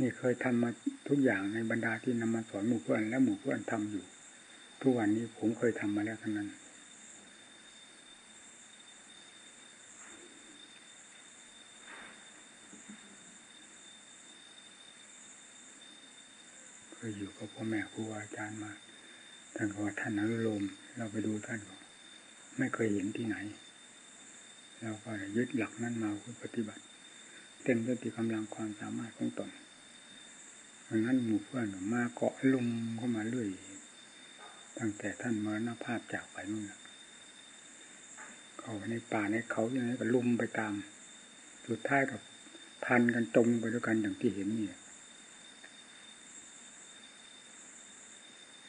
นี่เคยทำมาทุกอย่างในบรรดาที่นำมาสอนหมู่เพื่อนและหมู่เพื่อนทำอยู่ ทุกวันนี้ผมเคยทำมาแล้วทั้งนั้น เคยอยู่กับพ่อแม่ครูอาจารย์มาท่านก็ว่าท่านอนุโลมเราไปดูท่านก็ไม่เคยเห็นที่ไหน เราก็ยึดหลักนั้นมาปฏิบัติ เต็มด้วยที่กำลังความสามารถของตน เพราะนั้นหมู่เพื่อนมาเกาะลุมเข้ามาเรื่อย ตั้งแต่ท่านมรณภาพจากไปนู่นเขาในป่าในเขาอย่างนี้ก็ลุมไปตาม สุดท้ายกับพันกันจมไปด้วยกันอย่างที่เห็นนี่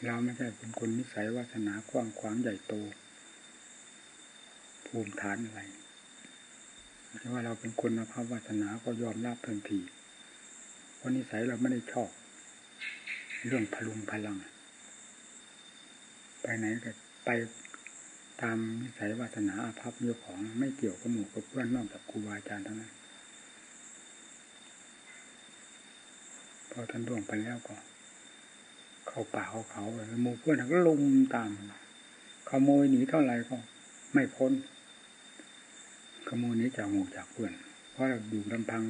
เราไม่ใช่เป็นคนนิสัยวาสนากว้างขวางใหญ่โต ภูมิฐานอะไรแต่ว่าเราเป็นคนมาภาพวาสนาก็ยอมรับทันที เพราะนิสัยเราไม่ได้ชอบ เรื่องพลุงพลัง ไปไหนก็ไปตามนิสัยวาสนาอาภัพเรื่อของไม่เกี่ยวกับหมู่กับเพื่อนนอกจากครูบาอาจารย์ทั้งนั้นพอท่านล่วงไปแล้วก็ เข้าป่าเขาเขาหมู่เพื่อนก็ลงตามขโมยหนีเท่าไหร่ก็ไม่พ้นขโมยนี้จากหมู่จากเพื่อน เพราะเราอยู่ลำพัง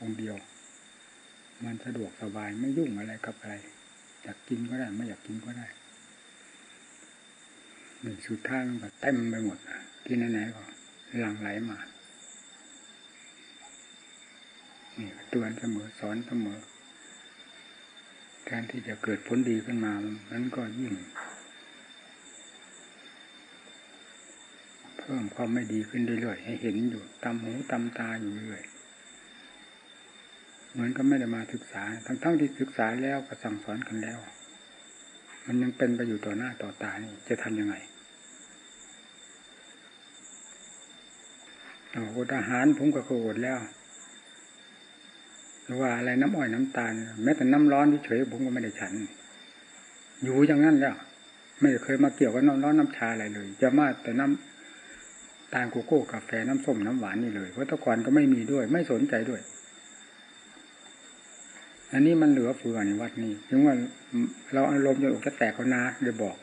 องเดียว มันสะดวกสบายไม่ยุ่งอะไรกับอะไรอยากกินก็ได้ไม่อยากกินก็ได้หนึ่งสุดท้ายมันก็เต็มไปหมดกินไหนๆก็หลั่งไหลมานี่เตือนเสมอสอนเสมอ การที่จะเกิดผลดีขึ้นมานั้นก็ยิ่ง เพิ่มความไม่ดีขึ้นเรื่อยๆให้เห็นอยู่ตามหูตามตาอยู่เรื่อย เหมือนก็ไม่ได้มาศึกษา ทั้งๆที่ศึกษาแล้วก็สั่งสอนกันแล้ว มันยังเป็นไปอยู่ต่อหน้าต่อตานี่จะทำยังไงอดอาหารผมก็เคยอดแล้วหรือว่าอะไรน้ำอ้อยน้ำตาล แม้แต่น้ำร้อนเฉยผมก็ไม่ได้ฉัน อยู่อย่างนั้นแล้ว ไม่เคยมาเกี่ยวกับน้ำร้อนน้ำชาอะไรเลย จะมาแต่น้ำตาลโกโก้กาแฟน้ำส้มน้ำหวานนี่เลยเพราะตะกอนก็ไม่มีด้วย ไม่สนใจด้วย อันนี้มันเหลือเฟือในวัดนี้ถึงว่าเราอารมณ์จะอกจะแตกเขานาเลยบอก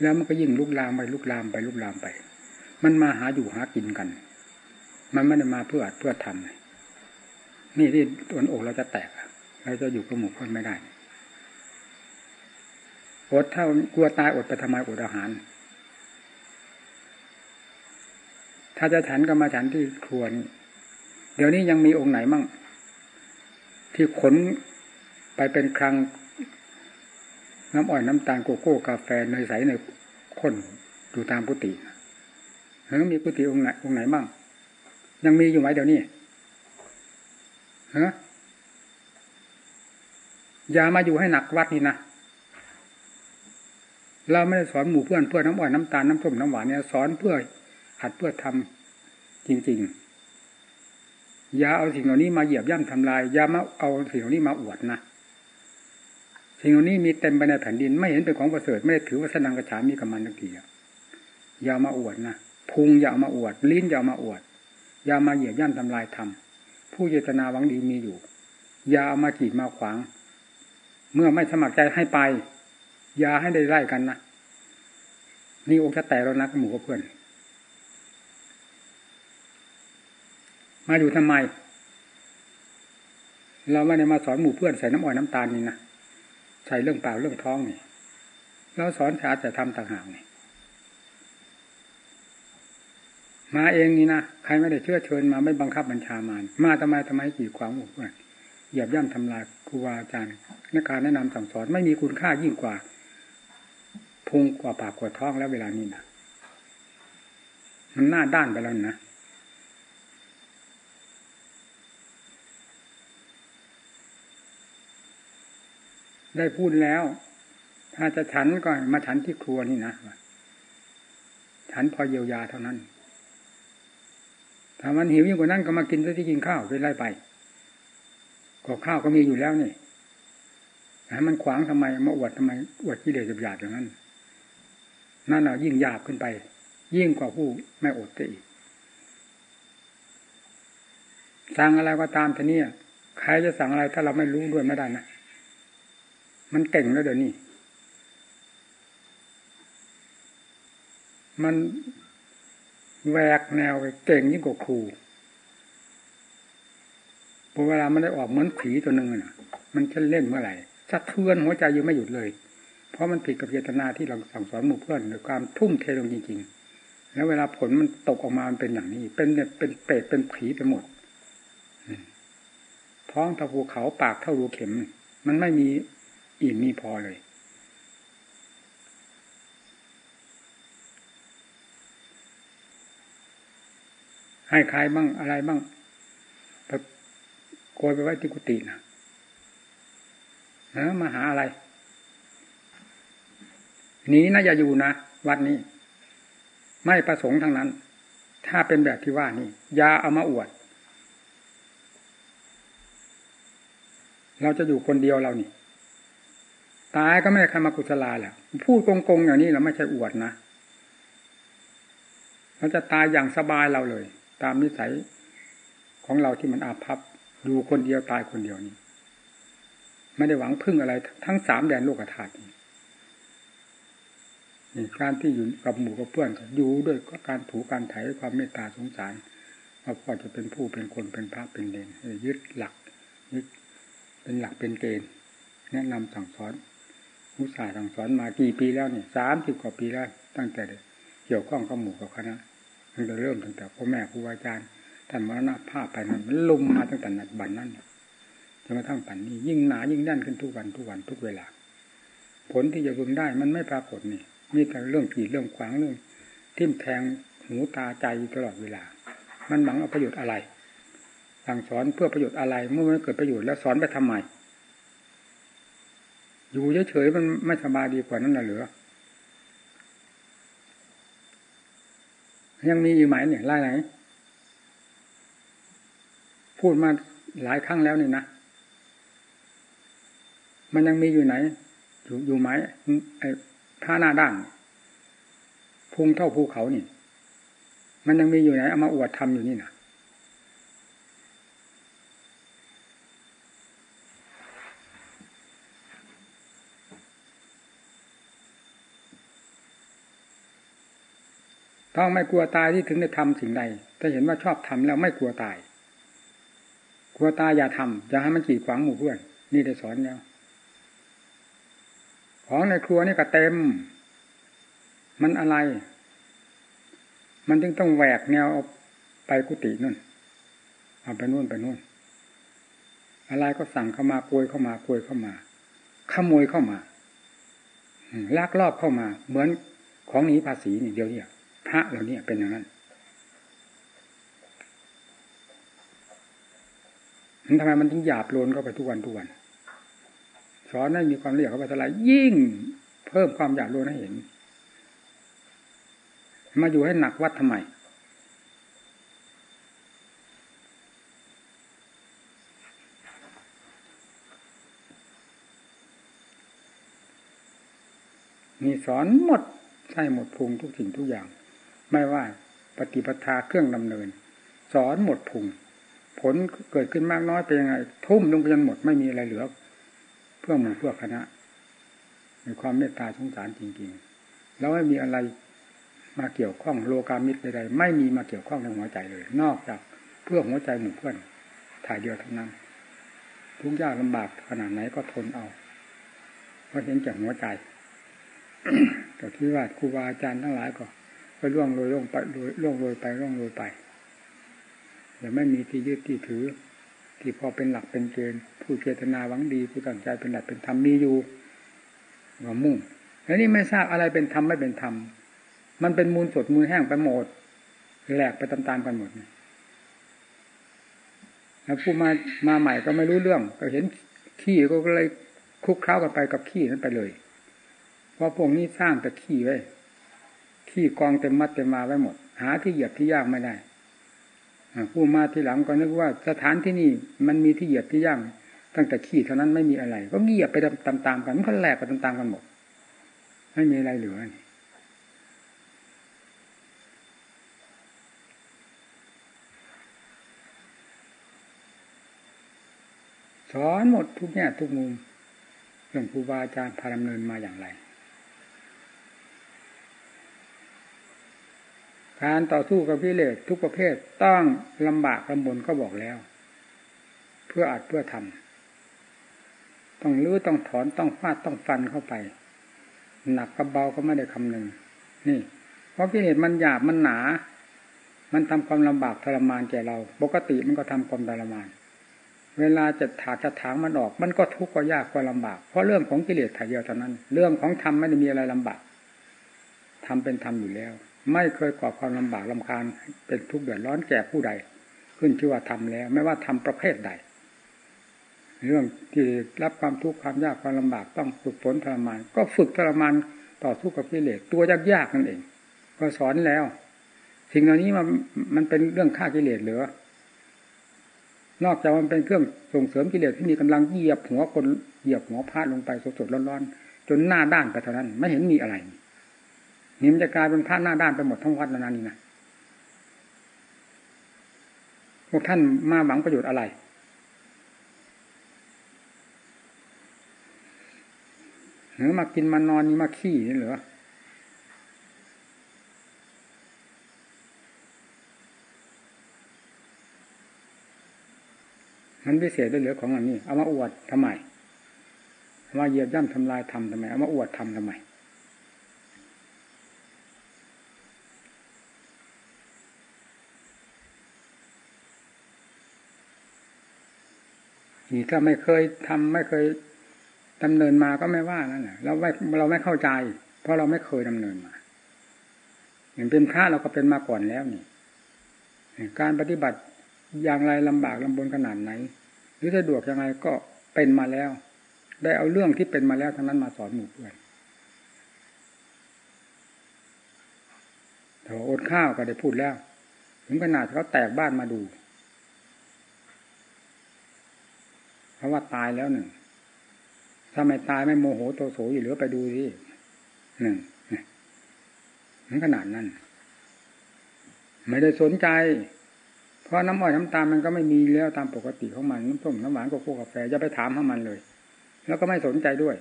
แล้วมันก็ยิ่งลุกลามไปลุกลามไปลุกลามไป มันมาหาอยู่หากินกัน มันไม่ได้มาเพื่ออัดเพื่อทำนี่ที่ตัวอกเราจะแตกเราจะอยู่กับหมู่เพื่อนไม่ได้อดถ้ากลัวตายอดไปทำไมอดอาหาร ถ้าจะฉันก็มาฉันที่ครัวนี่เดี๋ยวนี้ยังมีองค์ไหนมั่ง ที่ขนไปเป็นครังน้ำอ้อยน้ำตาลโกโก้กาแฟเนยใสเนยข้นอยู่ตามกุฏิเฮ้มีกุฏิองค์ไหนองค์ไหนมั่ง ยังมีอยู่ไหมเดี๋ยวนี้ฮะอย่ามาอยู่ให้หนักวัดนี่นะเราไม่ได้สอนหมู่เพื่อนเพื่อน้ำอ้อยน้ำตาลน้ำส้มน้ำหวานเนี่ยสอนเพื่อหัดเพื่อทำจริง ๆ อย่าเอาสิ่งเหล่านี้มาเหยียบย่ำทำลายอย่ามาเอาสิ่งเหล่านี้มาอวดนะสิ่งเหล่านี้มีเต็มไปในแผ่นดินไม่เห็นเป็นของประเสริฐไม่ได้ถือว่าสนังกระฉามีกับมันทักทีอย่ามาอวดนะพุงอย่ามาอวด ลิ้นอย่ามาอวด อย่ามาเหยียบย่ำทำลายทำผู้เจตนาหวังดีมีอยู่ อย่าเอามาจีดมาขวาง เมื่อไม่สมัครใจให้ไป อย่าให้ได้ไล่กันนะนี่องค์จะแตกแล้วนะหมู่กับเพื่อน มาอยู่ทำไม เราไม่ได้มาสอนหมู่เพื่อนใส่น้ำอ้อยน้ำตาลนี่นะใส่เรื่องเปล่าเรื่องท้องนี่เราสอนชาแต่ทำต่างหากนี่มาเองนี่นะใครไม่ได้เชื่อเชิญมาไม่บังคับบัญชามานมาทำไมทำไมกี่ขวางหมู่เพื่อนเหยียบย่ำทำลายครูบาอาจารย์ในการแนะนำสั่งสอนไม่มีคุณค่ายิ่งกว่าพุงกว่าปากกว่าท้องแล้วเวลานี้นะมันหน้าด้านไปแล้วนะ ได้พูดแล้ว ถ้าจะฉันก็มาฉันที่ครัวนี่นะฉันพอเยียวยาเท่านั้นถ้ามันหิวยิ่งกว่านั้นก็มากินซะที่กินข้าวไปไล่ไปก็ข้าวก็มีอยู่แล้วนี่ให้มันขวางทำไมมาอวดทำไมอวดที่เดือดหยาบอย่างนั้นนั่นเรายิ่งหยาบขึ้นไป ยิ่งกว่าผู้ไม่อดจะอีกสั่งอะไรก็ตามทีนี้ใครจะสั่งอะไรถ้าเราไม่รู้ด้วยไม่ได้นะ มันเก่งแล้วเดี๋ยวนี้ มันแหวกแนวเก่งยิ่งกว่าครูพอเวลามันได้ออกเหมือนผีตัวหนึ่งน่ะ มันจะเล่นเมื่อไหร่สะเทือนหัวใจอยังไม่หยุดเลย เพราะมันผิดกับเจตนาที่เราสั่งสอนหมู่เพื่อนหรือความทุ่มเทลงจริงๆ แล้วเวลาผลมันตกออกมามันเป็นอย่างนี้ เป็นเนี่ยเป็นเปรตเป็นผีไปหมด ท้องทะภูเขาปากเท่ารูเข็ม มันไม่มี อิ่มมีพอเลย ให้ใครบ้างอะไรบ้างไปโกยไปไว้ที่กุฏินะนะมาหาอะไรหนีนะอย่าอยู่นะวัดนี้ ไม่ประสงค์ทั้งนั้น ถ้าเป็นแบบที่ว่านี่ยาเอามาอวด เราจะอยู่คนเดียวเรานี่ ตายก็ไม่ได้ใครมากุศลาแหละพูดโกงๆอย่างนี้เราไม่ใช่อวดนะเราจะตายอย่างสบายเราเลย ตามนิสัยของเราที่มันอาภัพอยู่คนเดียวตายคนเดียวนี่ไม่ได้หวังพึ่งอะไร ทั้งสามแดนโลกธาตุนี่การที่อยู่กับหมู่กับเพื่อนอยู่ด้วยการถูการไถ่ความเมตตาสงสารว่าพ่อจะเป็นผู้เป็นคนเป็นพระเป็นเลนยึดหลักยึดเป็นหลักเป็นเกณฑ์แนะนำสั่งสอน อุตสาห์สั่งสอนมากี่ปีแล้วเนี่ยสามสิบกว่าปีแล้ว ตั้งแต่เกี่ยวข้องกับหมู่กับคณะตั้งแต่เริ่มตั้งแต่พ่อแม่ครูอาจารย์ท่านมรณภาพไปนั้นมันลุมมาตั้งแต่นัดบันนั้นจนกระทั่งปัจนี้ ยิ่งหนายิ่งแน่นขึ้นทุกวันทุกวันทุกเวลา ผลที่จะพึงได้มันไม่ปรากฏนี่มีแต่เรื่องผีเรื่องขวางเรื่อง ทิ่มแทงหูตาใจตลอดเวลา มันหวังเอาประโยชน์อะไรสั่งสอนเพื่อประโยชน์อะไร เมื่อมันเกิดประโยชน์แล้วสอนไปทำไม อยู่เฉยๆมันไม่สบายดีกว่านั้นหรือ ยังมีอยู่ไหมเนี่ยไล่ไหน พูดมาหลายครั้งแล้วนี่นะ มันยังมีอยู่ไหน อยู่อยู่ไหมไอ้ผ้าหน้าด้านพุงเท่าภูเขานี่ มันยังมีอยู่ไหนเอามาอวดทำอยู่นี่นะ ต้องไม่กลัวตายที่ถึงได้ทำสิ่งใดถ้าเห็นว่าชอบทำแล้วไม่กลัวตาย กลัวตายอย่าทำอย่าให้มันขีดขวางหมู่เพื่อน นี่ได้สอนแล้วของในครัวนี่ก็เต็ม มันอะไร มันจึงต้องแหวกแนวเอาไปกุฏินู่นเอาไปนู่นไปนู่น อะไรก็สั่งเข้ามาโกยเข้ามาโกยเข้ามา ขโมยเข้ามาลักลอบเข้ามา เหมือนของหนีภาษีนี่เดียวเนี่ย พระเหล่านี้เป็นอย่างนั้นมันทำไมมันถึงหยาบโลนเข้าไปทุกวันทุกวัน สอนให้มีความละเอียดเข้าไปเท่าไรยิ่ง เพิ่มความอยากรู้ให้เห็น มาอยู่ให้หนักวัดทำไม มีสอนหมดใช่หมดพุงทุกสิ่งทุกอย่าง ไม่ว่าปฏิปทาเครื่องดำเนิน สอนหมดพุงผลเกิดขึ้นมากน้อยเป็นยังไง ทุ่มลงไปจนหมดไม่มีอะไรเหลือ เพื่อหมู่เพื่อคณะมีความเมตตาสงสารจริงๆ แล้วไม่มีอะไรมาเกี่ยวข้องโลกามิตรใดๆไม่มีมาเกี่ยวข้องในหัวใจเลย นอกจากเพื่อหัวใจหมู่เพื่อนถ่ายเดียวเท่านั้น ทุกยากลำบากขนาดไหนก็ทนเอา เพราะเห็นจากหัวใจแต่ที่ว่าครูบาอาจารย์ทั้งหลายก็ ไปล่วงโรยล่วงไปล่วงโรยไปล่วงโรยไปแต่ไม่มีที่ยึดที่ถือ ที่พอเป็นหลักเป็นเกณฑ์ผู้เจตนาหวังดีผู้ตั้งใจเป็นหลักเป็นธรรมมีอยู่ว่ามุ่งแล้วนี่ไม่ทราบอะไรเป็นธรรมไม่เป็นธรรมมันเป็นมูลสดมูลแห้งไปหมดแหลกไปตามๆกันหมดแล้วผู้มามาใหม่ก็ไม่รู้เรื่อง ก็เห็นขี้ก็เลยคลุกเคล้ากันไปกับขี้นั้นไปเลย เพราะพวกนี้สร้างแต่ขี้ไว้ ขี้กองเต็มมัดเต็มมาไว้หมด หาที่เหยียบที่ย่างไม่ได้ผู้มาทีหลังก็นึกว่าสถานที่นี่มันมีที่เหยียบที่ย่าง ตั้งแต่ขี้เท่านั้นไม่มีอะไร ก็เหยียบไปตามๆกันมันก็แหลกไปตามๆกันหมดไม่มีอะไรเหลือสอนหมดทุกแง่ทุกมุมเรื่องครูบาอาจารย์พาดำเนินมาอย่างไร การต่อสู้กับพิเลศทุกประเภทต้องลำบากลำบนก็บอกแล้ว เพื่ออัดเพื่อทำต้องลื้อต้องถอนต้องฟาดต้องฟันเข้าไป หนักกับเบาก็ไม่ได้คำหนึ่งนี่ เพราะกิเลสมันหยาบมันหนา มันทำความลำบากทรมานแก่เรา ปกติมันก็ทำความทรมาน เวลาจะถากจะถางมันออก มันก็ทุกข์ก็ยากก็ลำบาก เพราะเรื่องของกิเลสถ่ายเดียวเท่านั้น เรื่องของธรรมไม่ได้มีอะไรลำบากทำเป็นธรรมอยู่แล้ว ไม่เคยก่อความลำบากลำคาญเป็นทุกข์เดือดร้อนแก่ผู้ใด ขึ้นชื่อว่าทำแล้ว ไม่ว่าทำประเภทใด เรื่องที่รับความทุกข์ความยากความลำบากต้องฝึกฝนทรมาน ก็ฝึกทรมานต่อสู้กับกิเลสตัวยากยากนั่นเอง ก็สอนแล้ว สิ่งเหล่านี้มันมันเป็นเรื่องฆ่ากิเลสหรือนอกจากมันเป็นเครื่องส่งเสริมกิเลสที่มีกำลังเหยียบหัวคนเหยียบหัวพาดลงไปสดๆร้อนๆจนหน้าด้านไปเท่านั้น ไม่เห็นมีอะไร นี่มันจะกลายเป็นพระหน้าด้านไปหมดทั้งวัดแล้วนั่นนี่นะพวกท่านมาหวังประโยชน์อะไรหรือมากินมานอนนี่มาขี้นี่เหรอมันพิเศษด้วยเหลือของอันนี้ เอามาอวดทำไมเอามาเหยียบย่ำทำลายทำทำไม เอามาอวดทำทำไม นี่ถ้าไม่เคยทำไม่เคยดำเนินมาก็ไม่ว่านั่นแหละเราไม่เราไม่เข้าใจ เพราะเราไม่เคยดำเนินมาอย่างเป็นพระเราก็เป็นมาก่อนแล้วนี่การปฏิบัติอย่างไรลำบากลำบนขนาดไหน หรือสะดวกยังไงก็เป็นมาแล้ว ได้เอาเรื่องที่เป็นมาแล้วทั้งนั้นมาสอนหมู่เพื่อนแต่อดข้าวก็ได้พูดแล้ว ถึงขนาดเขาแตกบ้านมาดู เพ ราะว่าตายแล้วหนึ่งถ้าไม่ตายไม่โมโหโตโสอยู่เหลือไปดูสิหนึ่งถึงขนาดนั้น ไม่ได้สนใจ เพราะน้ำอ้อยน้ำตาลมันก็ไม่มีแล้วตามปกติของมันน้ำส้มน้ำหวานก็คู่กาแฟจะไปถามของมันเลย แล้วก็ไม่สนใจด้วย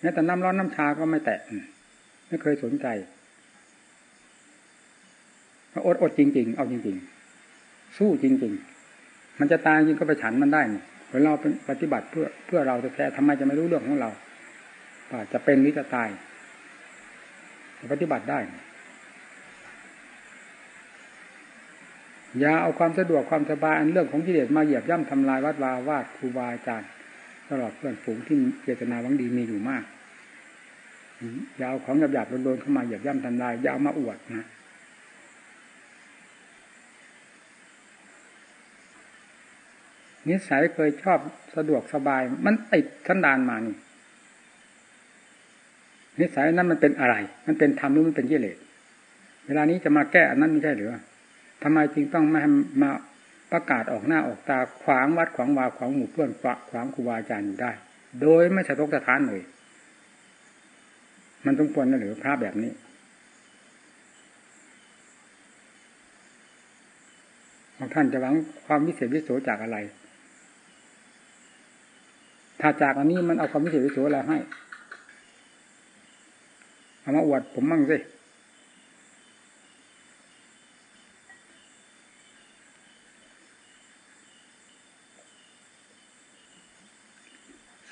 แม้แต่น้ำร้อนน้ำชาก็ไม่แตะไม่เคยสนใจอดอดจริง ๆ เอาจริง ๆ สู้จริง ๆ มันจะตายจริงก็ไปฉันมันได้เนี่ย เราเป็นปฏิบัติเพื่อเพื่อเราแท้ๆทำไมจะไม่รู้เรื่องของเราว่าจะเป็นหรือจะตายปฏิบัติได้ อย่าเอาความสะดวกความสบายอันเรื่องของกิเลสมาเหยียบย่ำทำลายวัดวาวาดครูบาอาจารย์ตลอดเพื่อนฝูงที่เจตนาวังดีมีอยู่มากอย่าเอาของหยาบๆโดนๆเข้ามาเหยียบย่ำทำลายอย่าเอามาอวดนะ นิสัยเคยชอบสะดวกสบาย มันติดสันดานมานี่นิสัยนั้นมันเป็นอะไร มันเป็นธรรมหรือมันเป็นกิเลสเวลานี้จะมาแก้อันนั้นไม่ใช่หรือทำไมจึงต้องม่มาประกาศออกหน้าออกตาขวางวัดขวางวาขวางหมู่เพื่อนขวางครูบาอาจารย์อยู่ได้ โดยไม่สะทกสะท้านเลย มันต้องควรนะหรือพระแบบนี้ท่านจะหวังความวิเศษวิโสจากอะไร ถ้าจากอันนี้มันเอาความวิเศษวิโสอะไรให้เอามาอวดผมมั่งสิ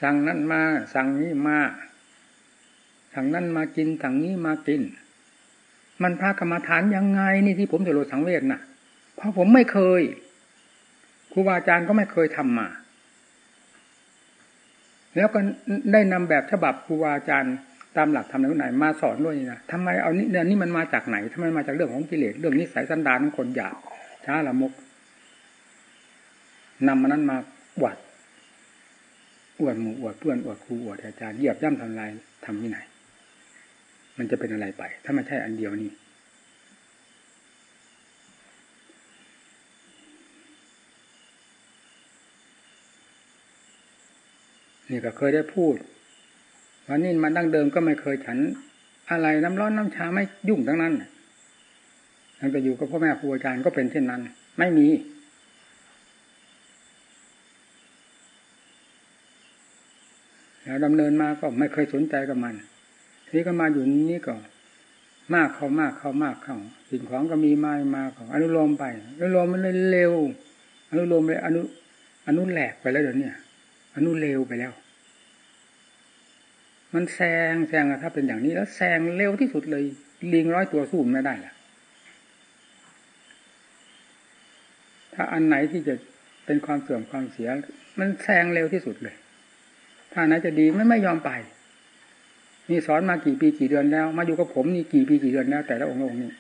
สั่งนั้นมา สั่งนี้มาสั่งนั้นมากินสั่งนี้มากิน มันพระกรรมฐานยังไง นี่ที่ผมจะโลสังเวชนะ่ะ เพราะผมไม่เคยครูบาอาจารย์ก็ไม่เคยทำมา แล้วก็ได้นำแบบฉบับครูบาอาจารย์ตามหลักธรรมไหนมาสอนด้วยนะทำไมเอานี่เนี่ยนี่มันมาจากไหนทำไมมาจากเรื่องของกิเลสเรื่องนิสัยสันดานของคนหยาบช้าละมกนำมานั้นมาอวดอวดหมู่อวดเพื่อนอวดครูอวดอาจารย์เหยียบย่ำทำลายทำที่ไหน มันจะเป็นอะไรไป ถ้าไม่ใช่อันเดียวนี้ นี่ก็เคยได้พูดวันนี้มันดั้งเดิมก็ไม่เคยฉัน อะไรน้ำร้อนน้ำชาไม่ยุ่งทั้งนั้นมันไปอยู่กับพ่อแม่ครูอาจารย์ก็เป็นเช่นนั้น ไม่มีแล้วดำเนินมาก็ไม่เคยสนใจกับมันทีนี้ก็มาอยู่นี้ก็มากเข้ามากเข้ามากเข้าสิ่งของก็มีมามาของอนุโลมไปอนุโลมมันเลยเร็วอนุโลมเลยอนุอนุแหลกไปแล้วเดี๋ยวนี้ อนุเร็วไปแล้ว มันแซงแซงถ้าเป็นอย่างนี้แล้วแซงเร็วที่สุดเลย ลิงร้อยตัวสู้ไม่ได้ล่ะ ถ้าอันไหนที่จะเป็นความเสื่อมความเสีย มันแซงเร็วที่สุดเลย ถ้าไหนจะดีไม่ไม่ยอมไปนี่สอนมากี่ปีกี่เดือนแล้ว มาอยู่กับผมนี่กี่ปีกี่เดือนแล้ว แต่ละองค์องค์นี่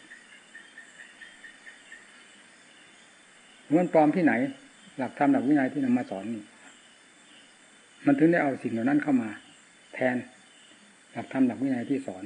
มันปลอมที่ไหน หลักธรรมหลักวินัยที่นำมาสอนนี่ มันถึงได้เอาสิ่งเหล่านั้นเข้ามา แทนหลักธรรมหลักวินัยที่สอน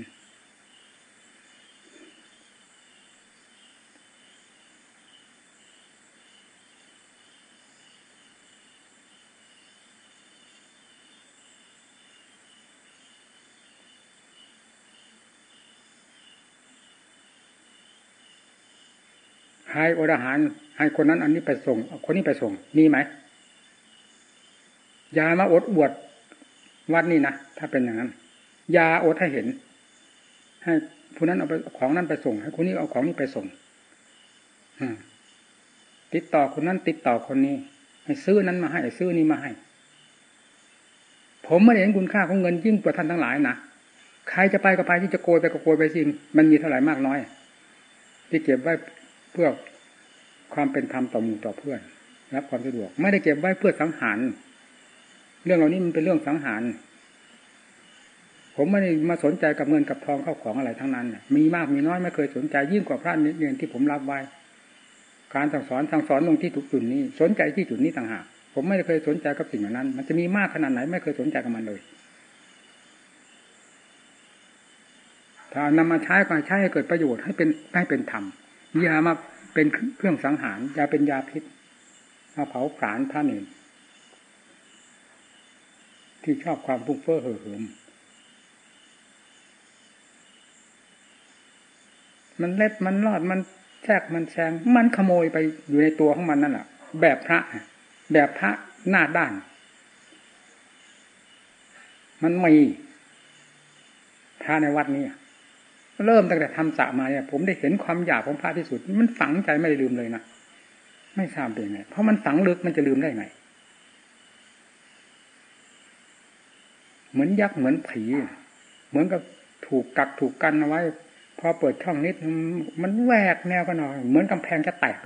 ให้อดอาหารให้คนนั้นอันนี้ไปส่ง คนนี้ไปส่ง มีไหม ยามาอดบวดวัดนี่นะถ้าเป็นอย่างนั้นยาอดให้เห็น ให้ผู้นั้นเอาไปของนั้นไปส่ง ให้คนนี้เอาของนี้ไปส่งติดต่อคนนั้นติดต่อคนนี้ ให้ซื้อนั้นมาให้ซื้อนี้มาให้ ผมไม่เห็นคุณค่าของเงินยิ่งกว่าท่านทั้งหลายนะใครจะไปก็ไปที่จะโกยไปก็โกยไปสิมันมีเท่าไหร่มากน้อย ที่เก็บไว้เพื่อความเป็นธรรมต่อหมู่ต่อเพื่อนรับความสะดวก ไม่ได้เก็บไว้เพื่อสังหาร เรื่องเหล่านี้มันเป็นเรื่องสังหาร ผมไม่ได้มาสนใจกับเงินกับทองเข้าของอะไรทั้งนั้นมีมากมีน้อยไม่เคยสนใจยิ่งกว่าพระเนียนที่ผมรับไว้ การสั่งสอนสั่งสอนลงที่ถูกจุดนี้ สนใจที่จุดนี้ต่างหากผมไม่เคยสนใจกับสิ่งเหล่านั้น มันจะมีมากขนาดไหนไม่เคยสนใจกับมันเลยถ้านำมาใช้ก็ใช้ให้เกิดประโยชน์ให้เป็นให้เป็นธรรมอย่ามาเป็นเครื่องสังหารยาเป็นยาพิษมาเผาผลาญท่านเอง ที่ชอบความพุ่งเฟ้อเห่อเหิมมันเล็ดมันรอดมันแทรกมันแซงมันขโมยไปอยู่ในตัวของมันนั่นแหละแบบพระ แบบพระหน้าด้าน มันมีพระในวัดนี้เริ่มตั้งแต่ทำสะมาเนี่ย ผมได้เห็นความอยากของพระที่สุด มันฝังใจไม่ได้ลืมเลยนะไม่ทราบเป็นไงเพราะมันฝังลึกมันจะลืมได้ไง เหมือนยักษ์เหมือนผี เหมือนกับถูกกักถูกกันเอาไว้ พอเปิดช่องนิดมันแหวกแนวกันหน่อย เหมือนกำแพงจะแตก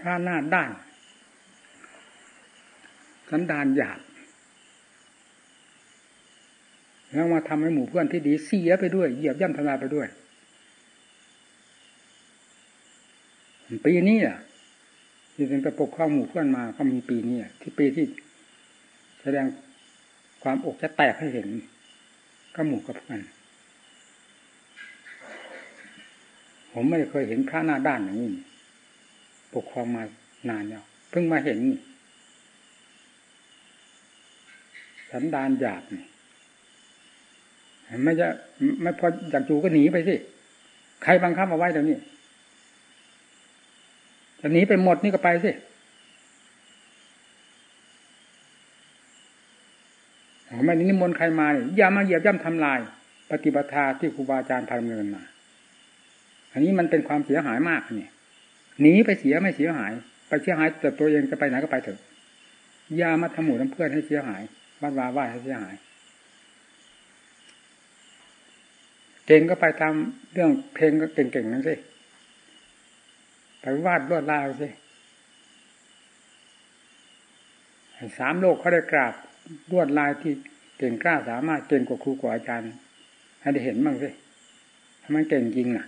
ถ้าหน้าด้านสันดานหยาบแล้วมาทำให้หมู่เพื่อนที่ดีเสียไปด้วยเหยียบย่ำทำลายไปด้วย ปีนี้อะที่เป็นไปปกครองหมู่เพื่อนมาก็มีปีนี้ที่ปีที่ แสดงความอกจะแตกให้เห็นก็หมู่กับเพื่อนผมไม่เคยเห็นพระหน้าด้านอย่างนี้ปกครองมานานแล้วเพิ่งมาเห็นสันดานหยาบนี่ไม่จะไม่พออยากจูก็หนีไปสิ ใครบังคับมาไว้ตรงนี้จะหนีไปหมดนี่ก็ไปสิ ไม่นิมนต์ใครมาเนี่ยอย่ามาเหยียบย่ำทำลาย ปฏิบัติที่ครูบาอาจารย์ทำเงินมา อันนี้มันเป็นความเสียหายมากเนี่ยหนีไปเสียไม่เสียหาย ไปเสียหายแต่ตัวเองจะไปไหนก็ไปเถอะอย่ามาทำหมู่ทำเพื่อนให้เสียหายวัดวาว่าให้เสียหายเก่งก็ไปตามเรื่องเพลงก็เก่งๆนั่นสิไปวาดลวดลายสิสามโลกเขาได้กราบลวดลายที่ เก่งกล้าสามารถเก่งกว่าครูกว่าอาจารย์ ให้ได้เห็นบ้างสิทำไมเก่งจริงน่ะ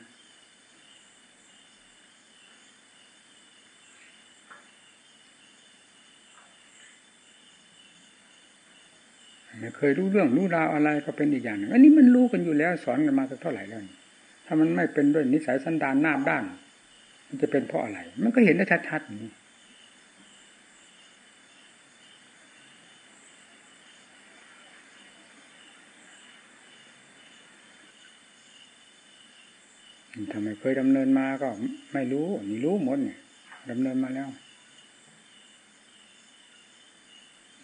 ไม่เคยรู้เรื่องรู้ราวอะไรก็เป็นอีกอย่างหนึ่งอันนี้มันรู้กันอยู่แล้วสอนกันมาสักเท่าไหร่แล้วถ้ามันไม่เป็นด้วยนิสัยสันดานหน้าด้าน มันจะเป็นเพราะอะไร มันก็เห็นได้ชัดๆนี่ทำไมเค ยดำเนินมาก็ไม่รู้นี่รู้หมดเนี่ยดำเนินมาแล้ว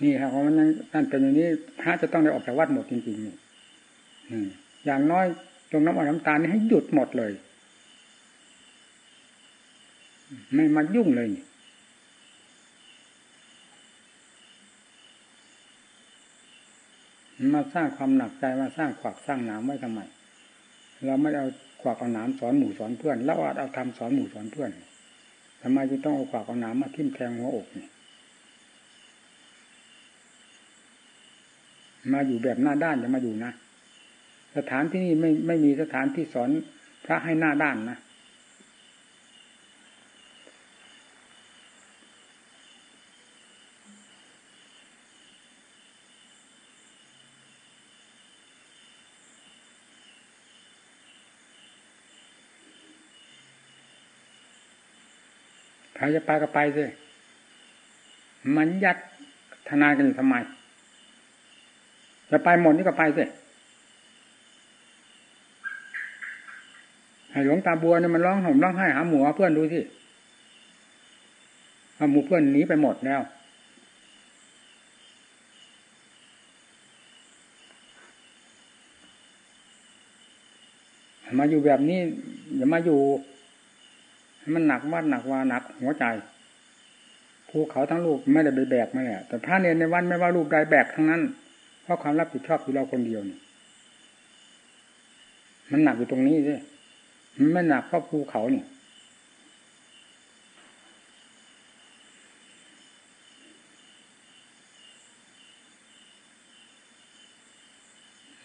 นี่ครับเพราะมันยังนั่นเป็นอย่างนี้พระจะต้องได้ออกจากวัดหมดจริงๆนี่อย่างน้อยตรงน้ำอ่อนน้ำตาลนี่ให้หยุดหมดเลย ไม่มายุ่งเลยนี่มาสร้างความหนักใจมาสร้างขวากสร้างหนามไว้ทำไม เราไม่เอา ขวากเอาน้ำสอนหมู่สอนเพื่อนแล้วอาจเอาทำสอนหมู่สอนเพื่อนทำไมจึงต้องเอาขวากเอาน้ำมาทิ่มแทงหัวอกนี่มาอยู่แบบหน้าด้านจะมาอยู่นะ สถานที่นี่ไม่ไม่มีสถานที่สอนพระให้หน้าด้านนะ ครจะไปก็ไปสิมันยัดทนายกันอยู่ทำไม จะไปหมดนี่ก็ไปสิให้หลวงตาบัวเนี่ยมันร้องห่มร้องไห้หาหมูเพื่อนดูสิเอาหมูเพื่อนหนีไปหมดแล้วมาอยู่แบบนี้อย่ามาอยู่ มันหนักมากหนักวาหนักหัวใจภูเขาทั้งลูกไม่ได้ไปแบกมาแหละแต่พระเนรในวันไม่ว่าลูกใดแบกทั้งนั้น เพราะความรับผิดชอบอยู่เราคนเดียวนี่มันหนักอยู่ตรงนี้สิมันไม่หนักเพราะภูเขาเนี่ย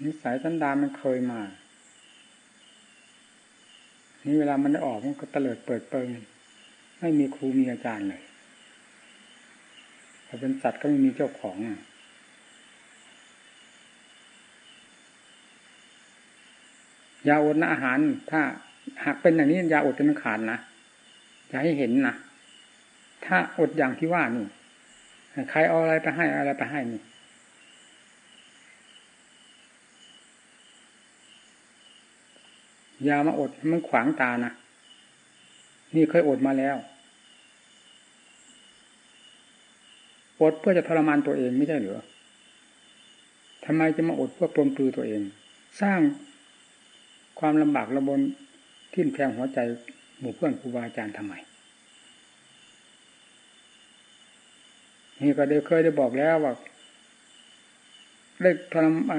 นิสัยสันดานมันเคยมา นี่เวลามันได้ออกมันก็เตลิดเปิดเปิงไม่มีครูมีอาจารย์เลยพอเป็นสัตว์ก็ไม่มีเจ้าของอะยาอดนะอาหาร ถ้าหากเป็นอย่างนี้ยาอดจนขาดนะจะให้เห็นนะถ้าอดอย่างที่ว่านี่ใครเอาอะไรไปให้อะไรไปให้นี่ ยามาอดมันขวางตานะนี่เคยอดมาแล้วอดเพื่อจะทรมานตัวเองไม่ใช่หรือทำไมจะมาอดเพื่อปลนปลือตัวเอง สร้างความลำบากระบนทิ่มแทงหัวใจหมู่เพื่อนครูบาอาจารย์ทำไมนี่ก็ได้เคยได้บอกแล้วว่าได้ทำ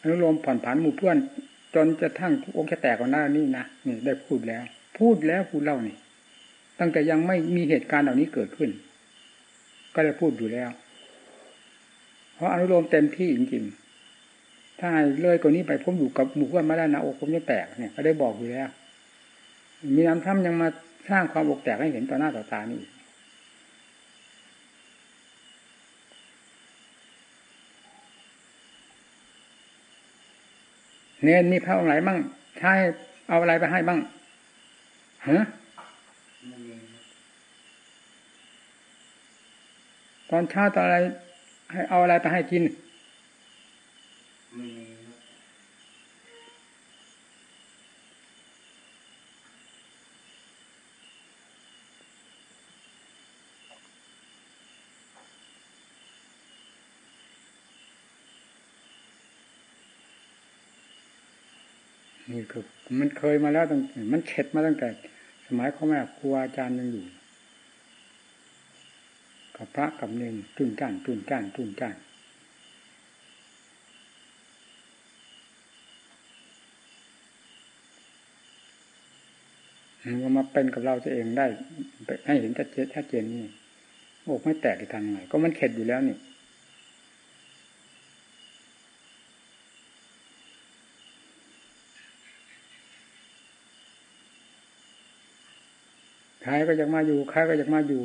อนุโลมผ่อนผันหมู่เพื่อน จนจะทั้งอกจะแตกกันหน้านี่นะนี่ได้พูดแล้ว พูดแล้วพูดเล่านี่ ตั้งแต่ยังไม่มีเหตุการณ์เหล่านี้เกิดขึ้น ก็ได้พูดอยู่แล้ว เพราะอนุโลมเต็มที่จริงๆ ถ้าเลยกว่านี้ไปผมอยู่กับหมู่เพื่อนมาได้นะอกผมจะแตกเนี่ย ก็ได้บอกอยู่แล้ว มีน้ำท่ำยังมาสร้างความอกแตกให้เห็นต่อหน้าต่อตานี่ เนนมีพระองค์ไหนบ้างใช้เอาอะไรไปให้บ้างฮะตอนเช้าตอนอะไร ให้เอาอะไรไปให้กินนี่คือ มันเคยมาแล้วตั้งมันเข็ดมาตั้งแต่ สมัยเขาแม่ครูอาจารย์ยังอยู่กับพระกับเนรตุนจ้านตุนจ้านตุนจ้านมันมาเป็นกับเราตัวเองได้ให้เห็นชัดเจนชัดเจนนี่อกไม่แตกจะทำไงก็มันเข็ดอยู่แล้วนี่ ก็อยากมาอยู่ใครก็อยากมาอยู่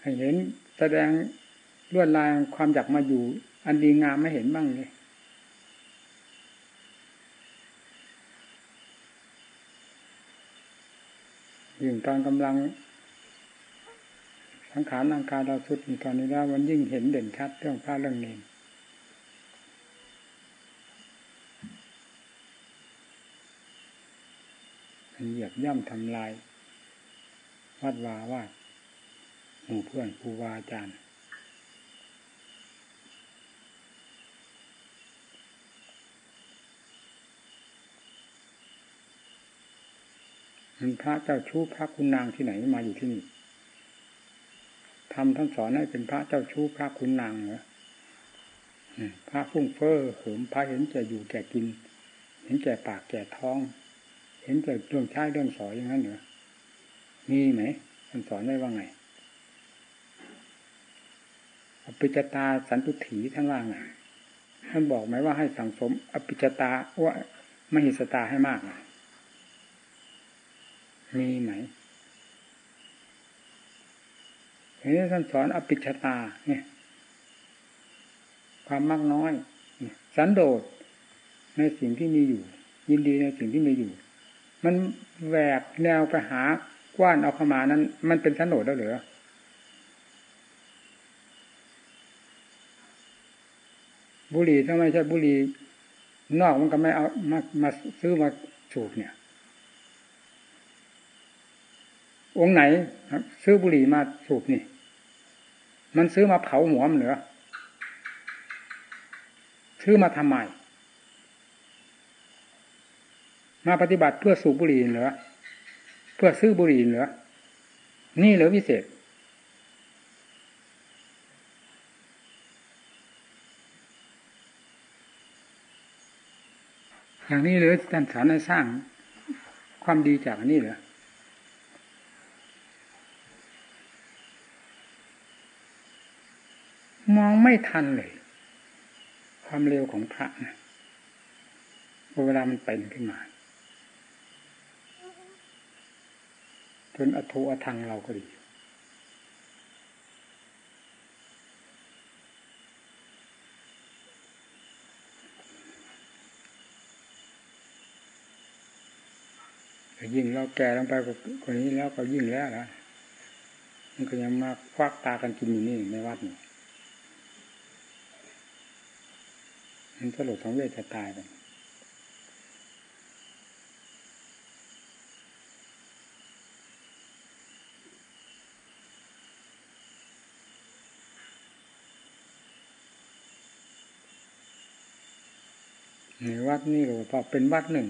ให้เห็นแสดงลวดลายความอยากมาอยู่ อันดีงามไม่เห็นบ้างเลยยิ่งตอนกำลังสังขารร่างกายเราสุดตอนนี้แล้วมันยิ่งเห็นเด่นชัดเรื่องพระเรื่องเนร เหยียบย่ำทำลาย วัดวาว่าหมู่เพื่อนครูบาอาจารย์ มันพระเจ้าชู้พระคุณนางที่ไหนมาอยู่ที่นี่ทำท่านสอนให้เป็นพระเจ้าชู้พระคุณนางเหรอพระฟุ้งเฟ้อเหิมพระเห็นแก่อยู่แก่กิน เห็นแก่ปากแก่ท้อง เห็นแก่เรื่องใช้เรื่องสอยอย่างนั้นเหรอมีไหมท่านสอนได้ว่าไงอภิจตาสันตุถีท่านว่าไงท่านบอกไหมว่าให้สังสม อภิจตาว่ามหิสตาให้มากมีไหมเห็นท่านสอนอภิชตา เนี่ย ความมากน้อย สันโดษในสิ่งที่มีอยู่ ยินดีในสิ่งที่มีอยู่ มันแหวกแนวไปหากว้านเอาเข้ามานั้น มันเป็นสันดแล้วเหรือบุหรี่ถ้าไม่ใช่บุหรี่นอกมันก็ไม่เอามามาซื้อมาสูบเนี่ย องไหนซื้อบุหรี่มาสูบนี่ มันซื้อมาเผาหัวมันเหรอซื้อมาทำไม มาปฏิบัติเพื่อสูบบุหรี่เหรอเพื่อซื้อบุหรี่เหรอนี่เหรอวิเศษ อย่างนี้หรือท่านสอนให้สร้างความดีจากนนี้เหรอมองไม่ทันเลย ความเร็วของพระนะเวลามันเป็นขึ้นมา จนอโทอทังเราก็ดี ยิ่งเราแก่ลงไปกว่านี้แล้วก็ยิ่งแล้วนะมันก็ยังมาควักตากันกินอยู่นี่ในวัดนี่มันสลดของเวทจะตายไปในี่ก็พอเป็นวัดหนึ่ง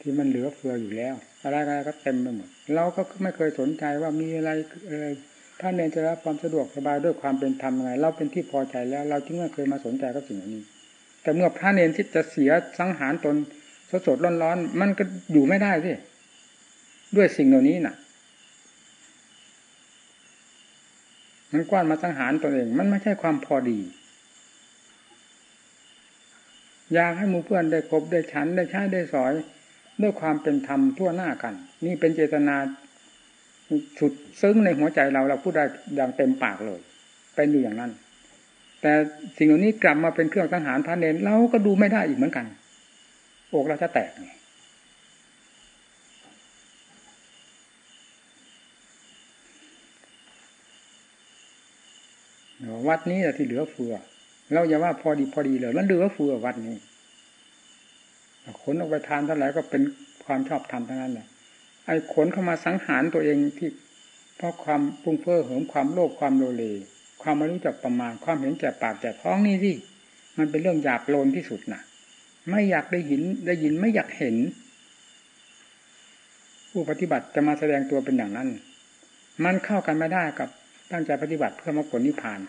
ที่มันเหลือเฟืออยู่แล้ว อะไรอะไรก็เต็มไปหมดเราก็ไม่เคยสนใจว่ามีอะไรอะไรท่านเนรจะรับความสะดวกสบายด้วยความเป็นธรรมอะไรเราเป็นที่พอใจแล้ว เราจึงไม่เคยมาสนใจกับสิ่งนี้ แต่เมื่อพระเนรที่จะเสียสังหารตนสดสดร้อนร้อนมันก็อยู่ไม่ได้สิด้วยสิ่งเหล่านี้น่ะมันกว้านมาสังหารตนเอง มันไม่ใช่ความพอดี อยากให้มูเพื่อนได้คบได้ฉันได้ใช้ได้สอย ด้วยความเป็นธรรมทั่วหน้ากัน นี่เป็นเจตนาสุดซึ้งในหัวใจเราเราพูดได้อย่างเต็มปากเลย เป็นอยู่อย่างนั้น แต่สิ่งเหล่านี้กลับมาเป็นเครื่องสังหารพระเนรเราก็ดูไม่ได้อีกเหมือนกัน อกเราจะแตกไงวัดนี้แหละที่เหลือเฟือ เราอย่าว่าพอดีพอดีเลยมันเหลือเฟือวัดนี้ขนออกไปทานเท่าไหร่ก็เป็นความชอบธรรมทั้งนั้นแหละไอ้ขนเข้ามาสังหารตัวเองที่เพราะความปุ้งเพ้อเหิมความโลภความโลเล ความไม่รู้จักประมาณ ความเห็นแก่ปากแก่ท้องนี่สิมันเป็นเรื่องหยาบโลนที่สุดนะไม่อยากได้ยินได้ยินไม่อยากเห็น ผู้ปฏิบัติจะมาแสดงตัวเป็นอย่างนั้น มันเข้ากันไม่ได้กับตั้งใจปฏิบัติเพื่อมรรคผลนิพพาน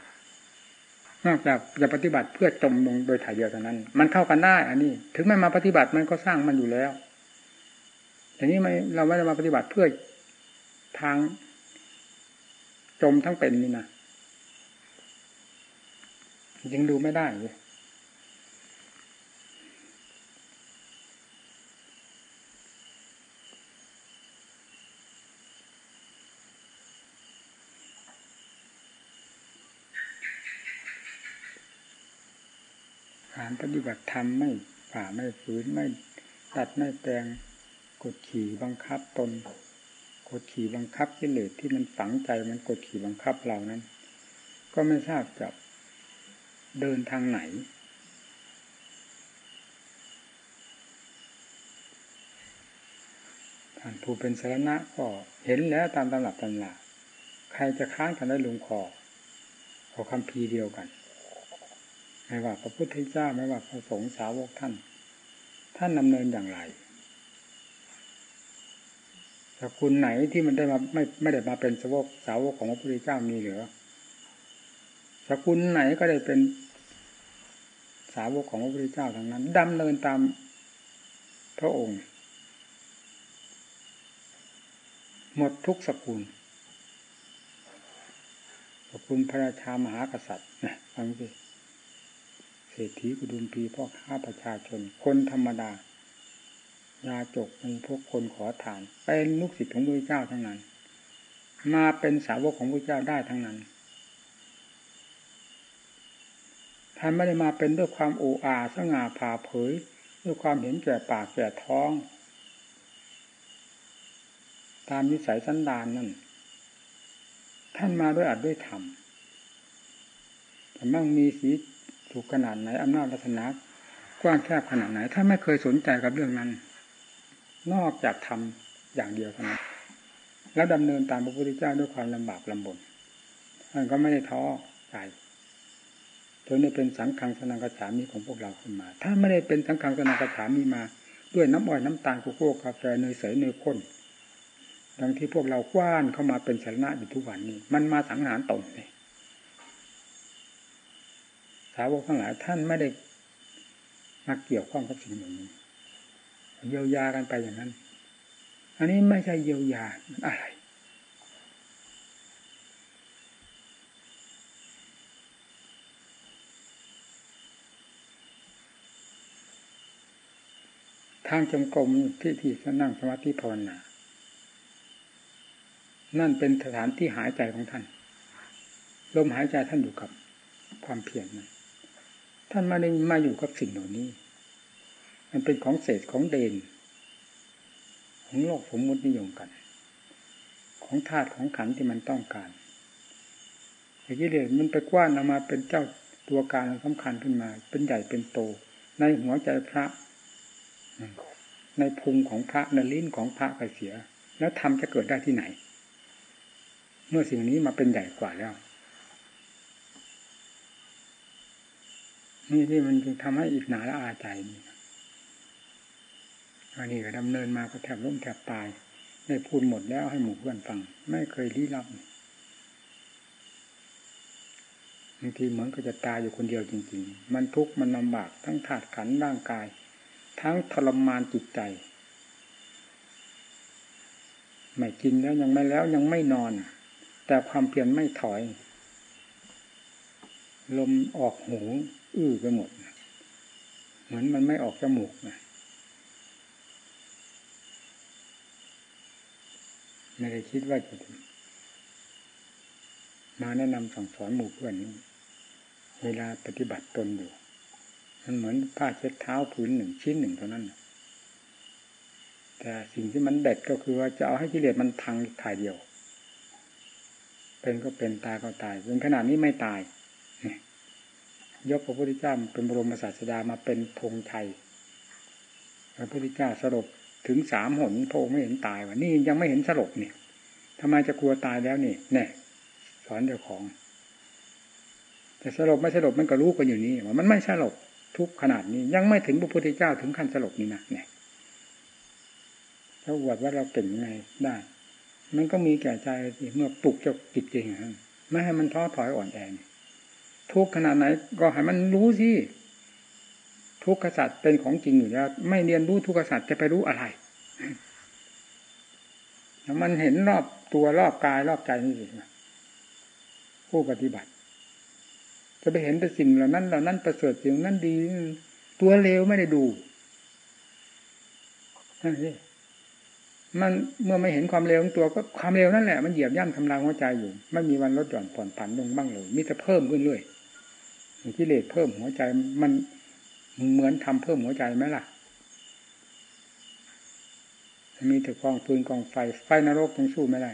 นอกจากจะปฏิบัติเพื่อจมลงโดยถ่ายเดียวเท่านั้น มันเข้ากันได้ อันนี้ ถึงไม่มาปฏิบัติมันก็สร้างมันอยู่แล้วแต่นี้ไม่เราไม่ได้มาปฏิบัติเพื่อทางจมทั้งเป็นนี่นะยังดูไม่ได้เลย ฏิบัติธรรมไม่ฝ่าไม่ฝืนไม่ตัดไม่แปลงกดขี่บังคับตนกดขี่บังคับกิเลสที่มันฝังใจมันกดขี่บังคับเรานั้น ก็ไม่ทราบจะเดินทางไหน ท่านผู้เป็นสาระก็เห็นแล้วตามตำรับตำราใครจะค้านกันได้ลงคอขอคำพีเดียวกัน ไม่ว่าพระพุทธเจ้าไม่ว่าพระสงฆ์สาวกท่าน ท่านดำเนินอย่างไรสกุลไหนที่มันได้มาไม่ไม่ได้มาเป็นสาวกสาวกของพระพุทธเจ้ามีเหรือสกุลไหนก็ได้เป็นสาวกของพระพุทธเจ้าทั้งนั้นดำเนินตามพระองค์ หมดทุกสกุลสกุลพระราชามหากษัตริย์นะฟังสิ เศรษฐีกุดุมพีพ่อค้าประชาชน คนธรรมดายาจกมีพวกคนขอทาน เป็นลูกศิษย์ของพระเจ้าทั้งนั้น มาเป็นสาวกของพระเจ้าได้ทั้งนั้นท่านไม่ได้มาเป็นด้วยความโอ้อาสง่าผ่าเผย ด้วยความเห็นแก่ปากแก่ท้อง ตามนิสัยสันดานนั่น ท่านมาด้วยอัดด้วยธรรมแต่มั่งมีสี ถูกขนาดไหนอำนาจลักษณะกว้างแคบขนาดไหนท่าไม่เคยสนใจกับเรื่องนั้น นอกจากทำอย่างเดียวเท่านั้นแล้วดำเนินตามพระพุทธเจ้าด้วยความลำบากลำบนท่านก็ไม่ได้ท้อใจจนได้เป็นสังฆังสนังกระฉามีของพวกเราขึ้นมา ถ้าไม่ได้เป็นสังฆังสนังกระฉามีมา ด้วยน้ำอ้อยน้ำตาลโกโก้กาแฟเนยใสเนยข้นดังที่พวกเรากว้านเข้ามาเป็นสาระอยู่ทุกวันนี้ มันมาสังหารตนเลย สาวกทั้งหลายท่านไม่ได้มาเกี่ยวข้องกับสิ่งเหล่านี้เยียวยากันไปอย่างนั้น อันนี้ไม่ใช่เยียวยาอะไรทางจงกรมที่ที่นั่งสมาธิภาวนา นั่นเป็นสถานที่หายใจของท่าน ลมหายใจท่านอยู่กับความเพียรนั้น ท่านมาในมาอยู่กับสิ่งเหล่านี้ มันเป็นของเศษของเดน ของโลกสมมตินิยมกัน ของธาตุของขันที่มันต้องการไอ้กิเลสมันไปกว้านออกมาเป็นเจ้าตัวการสำคัญขึ้นมา เป็นใหญ่เป็นโต ในหัวใจพระ ในพุงของพระในลิ้นของพระไปเสีย แล้วทำจะเกิดได้ที่ไหน เมื่อสิ่งนี้มาเป็นใหญ่กว่าแล้ว นี่ที่มันจึงทำให้อิจนาและอาใจนี่อันนี้ก็ดำเนินมาก็แทบล้มแทบตายได้พูดหมดแล้วให้หมู่เพื่อนฟัง ไม่เคยลี้ลับบางทีเหมือนก็จะตายอยู่คนเดียวจริง ๆ มันทุกข์มันลำบากทั้งถาดขันร่างกาย ทั้งทรมานจิตใจไม่กินแล้วยังไม่แล้วยังไม่นอน แต่ความเพียรไม่ถอย ลมออกหู อื้อไปหมด เหมือนมันไม่ออกจมูกนะไม่ได้คิดว่าจะมาแนะนำสั่งสอนหมู่เพื่อนนี้เวลาปฏิบัติตนอยู่ มันเหมือนผ้าเช็ดเท้าผืนหนึ่งชิ้นหนึ่งเท่านั้นแต่สิ่งที่มันเด็ดก็คือว่าจะเอาให้กิเลสมันพังถ่ายเดียว เป็นก็เป็นตายก็ตายจนขนาดนี้ไม่ตาย ยกพระพุทธเจ้าเป็นบรมศาสดามาเป็นธงชัยพระพุทธเจ้าสลบถึงสามหนพระองค์ไม่เห็นตายวะนี่ยังไม่เห็นสลบเนี่ยทำไมจะกลัวตายแล้วนี่แน่สอนเจ้าของ แต่สลบไม่สลบมันก็รู้กันอยู่นี่ว่ามันไม่สลบทุกขนาดนี้ ยังไม่ถึงพระพุทธเจ้าถึงขั้นสลบนี่นะเนี่ยถ้าอวดว่าเราเก่งยังไงได้ มันก็มีแก่ใจเมื่อปลุกเจ้าจิตจริงไม่ให้มันท้อถอยอ่อนแอ ทุกขนาดไหน ก็ให้มันรู้สิทุกขสัตว์เป็นของจริงอยู่แล้ว ไม่เรียนรู้ทุกขสัตว์จะไปรู้อะไรแล้วมันเห็นรอบตัวรอบกายรอบใจนี่สิผู้ปฏิบัติ จะไปเห็นแต่สิ่งเหล่านั้นเหล่านั้นประเสริฐสิ่งนั้นดี ตัวเลวไม่ได้ดูนั่นสิมันเมื่อไม่เห็นความเลวของตัวก็ความเลวนั่นแหละมันเหยียบย่ำทำลายหัวใจอยู่ ไม่มีวันลดหย่อนผ่อนผันลงบ้างเลยมิจะเพิ่มขึ้นเรื่อย กิเลสเพิ่มหัวใจมันเหมือนทำเพิ่มหัวใจไหมล่ะ มีแต่กองปืนกองไฟ ไฟนรกยังสู้ไม่ได้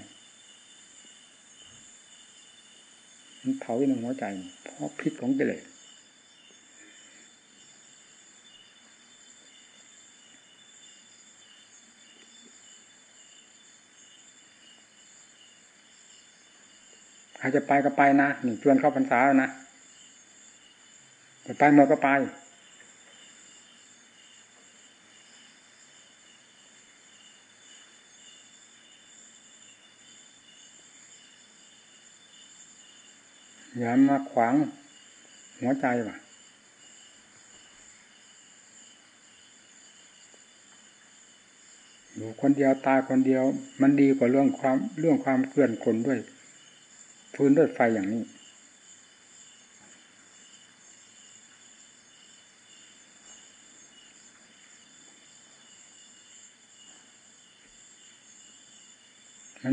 มันเผาในหัวใจ เพราะพิษของกิเลสใครจะไปก็ไปนะหนึ่งชวนเข้าพรรษาแล้วนะ ไปหมดก็ไป อย่ามาขวางหัวใจว่ะอยู่คนเดียวตายคนเดียว มันดีกว่าเรื่องความเรื่องความเคลื่อนคนด้วย พื้นด้วยไฟอย่างนี้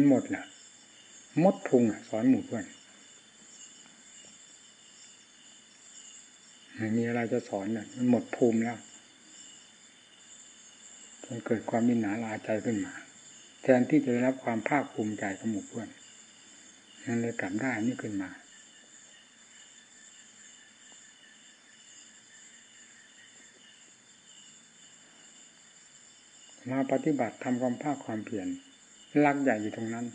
หมดแหละ มดพุงสอนหมู่เพื่อนไม่มีอะไรจะสอนเนี่ยมันหมดภูมิแล้วจนเกิดความมินหนาลาใจขึ้นมา แทนที่จะได้รับความภาคภูมิใจกับหมู่เพื่อนนั่นเลยกลับได้นี่ขึ้นมามาปฏิบัติทำความภาคความเพียรลักใหญ่อยู่ตรงนั้น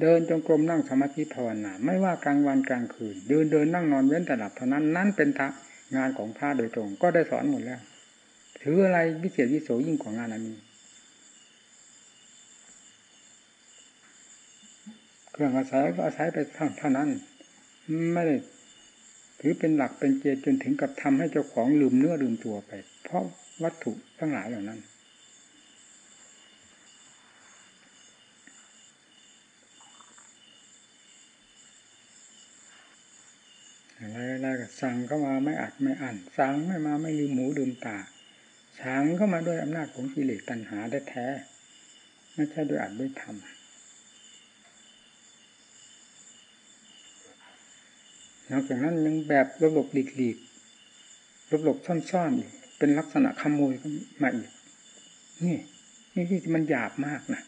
เดินจงกรมนั่งสมาธิภาวนาไม่ว่ากลางวันกลางคืนเดินเดินนั่งนอนเว้นแต่หลับเท่านั้นนั่นเป็นทงานของพระโดยตรง ก็ได้สอนหมดแล้ว ถืออะไรวิเศษวิโสยิ่งกว่างานอันนี้เครื่องอาศัยก็อาศัยไปเท่านั้น ไม่ได้ถือเป็นหลักเป็นเกณฑ์จนถึงกับทำให้เจ้าของลืมเนื้อลืมตัวไป เพราะวัตถุทั้งหลายเหล่านั้นอะไรๆก็ สั่งเข้ามาไม่อัดไม่อั้นสั่งไม่มาไม่ลืมหมูลืมตาสั่งเข้ามาด้วยอำนาจของกิเลสตัณหาได้แท้ไม่ใช่ด้วยอัดด้วยทำนอกจากนั้นยังแบบลบหลบหลีกหลีกลบหลบซ่อนๆอีกเป็นลักษณะขโมยมาอีกนี่นี่ที่มันหยาบมากนะ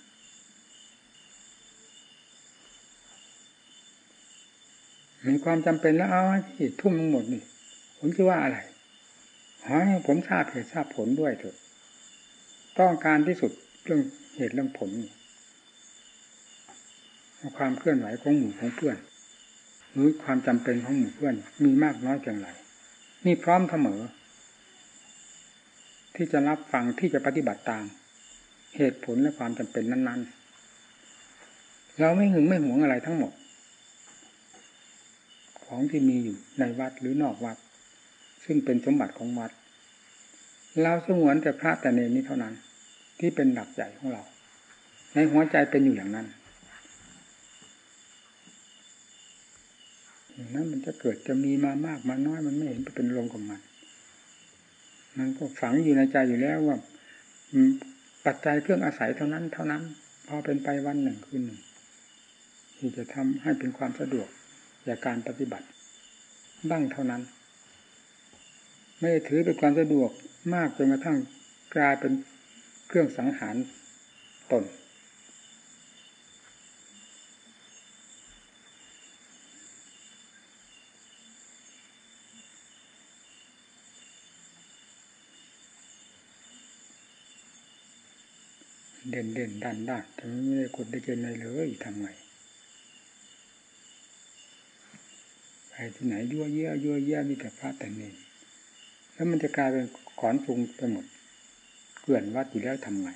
มีความจำเป็นแล้วเอาที่ทุ่มทั้งหมดนี่ ผมคิดว่าอะไรขอให้ผมทราบเหตุทราบผลด้วยเถอะ ต้องการที่สุดเรื่องเหตุเรื่องผลความเคลื่อนไหวของหมู่ของเพื่อนหรือความจำเป็นของหมู่เพื่อน มีมากน้อยเพียงไรนี่พร้อมเสมอ ที่จะรับฟังที่จะปฏิบัติตาม เหตุผลและความจำเป็นนั้น ๆ เราไม่หึงไม่หวงอะไรทั้งหมด ของที่มีอยู่ในวัดหรือนอกวัด ซึ่งเป็นสมบัติของวัด เราสงวนแต่พระแต่เนรนี้เท่านั้น ที่เป็นหลักใหญ่ของเรา ในหัวใจเป็นอยู่อย่างนั้นอย่างนั้นมันจะเกิดจะมีมามากมาน้อยมันไม่เห็นเป็นลงกับมัน มันก็ฝังอยู่ในใจอยู่แล้วว่าปัจจัยเครื่องอาศัยเท่านั้น เท่านั้น พอเป็นไปวันหนึ่งคืนหนึ่งที่จะทำให้เป็นความสะดวก จากการปฏิบัติ บ้างเท่านั้น ไม่ได้ถือเป็นความสะดวกมากจนกระทั่งกลายเป็นเครื่องสังหารตนเด่นเด่นดันด้านแต่ไม่ได้กดได้เจนเลยเลยทำไง ไปที่ไหนยั่วเยี่ยยั่วเยี่ยมีแต่พระแต่เนรแล้วมันจะกลายเป็นขอนฟุงไปหมดเกลื่อนวัดอยู่แล้วทำไง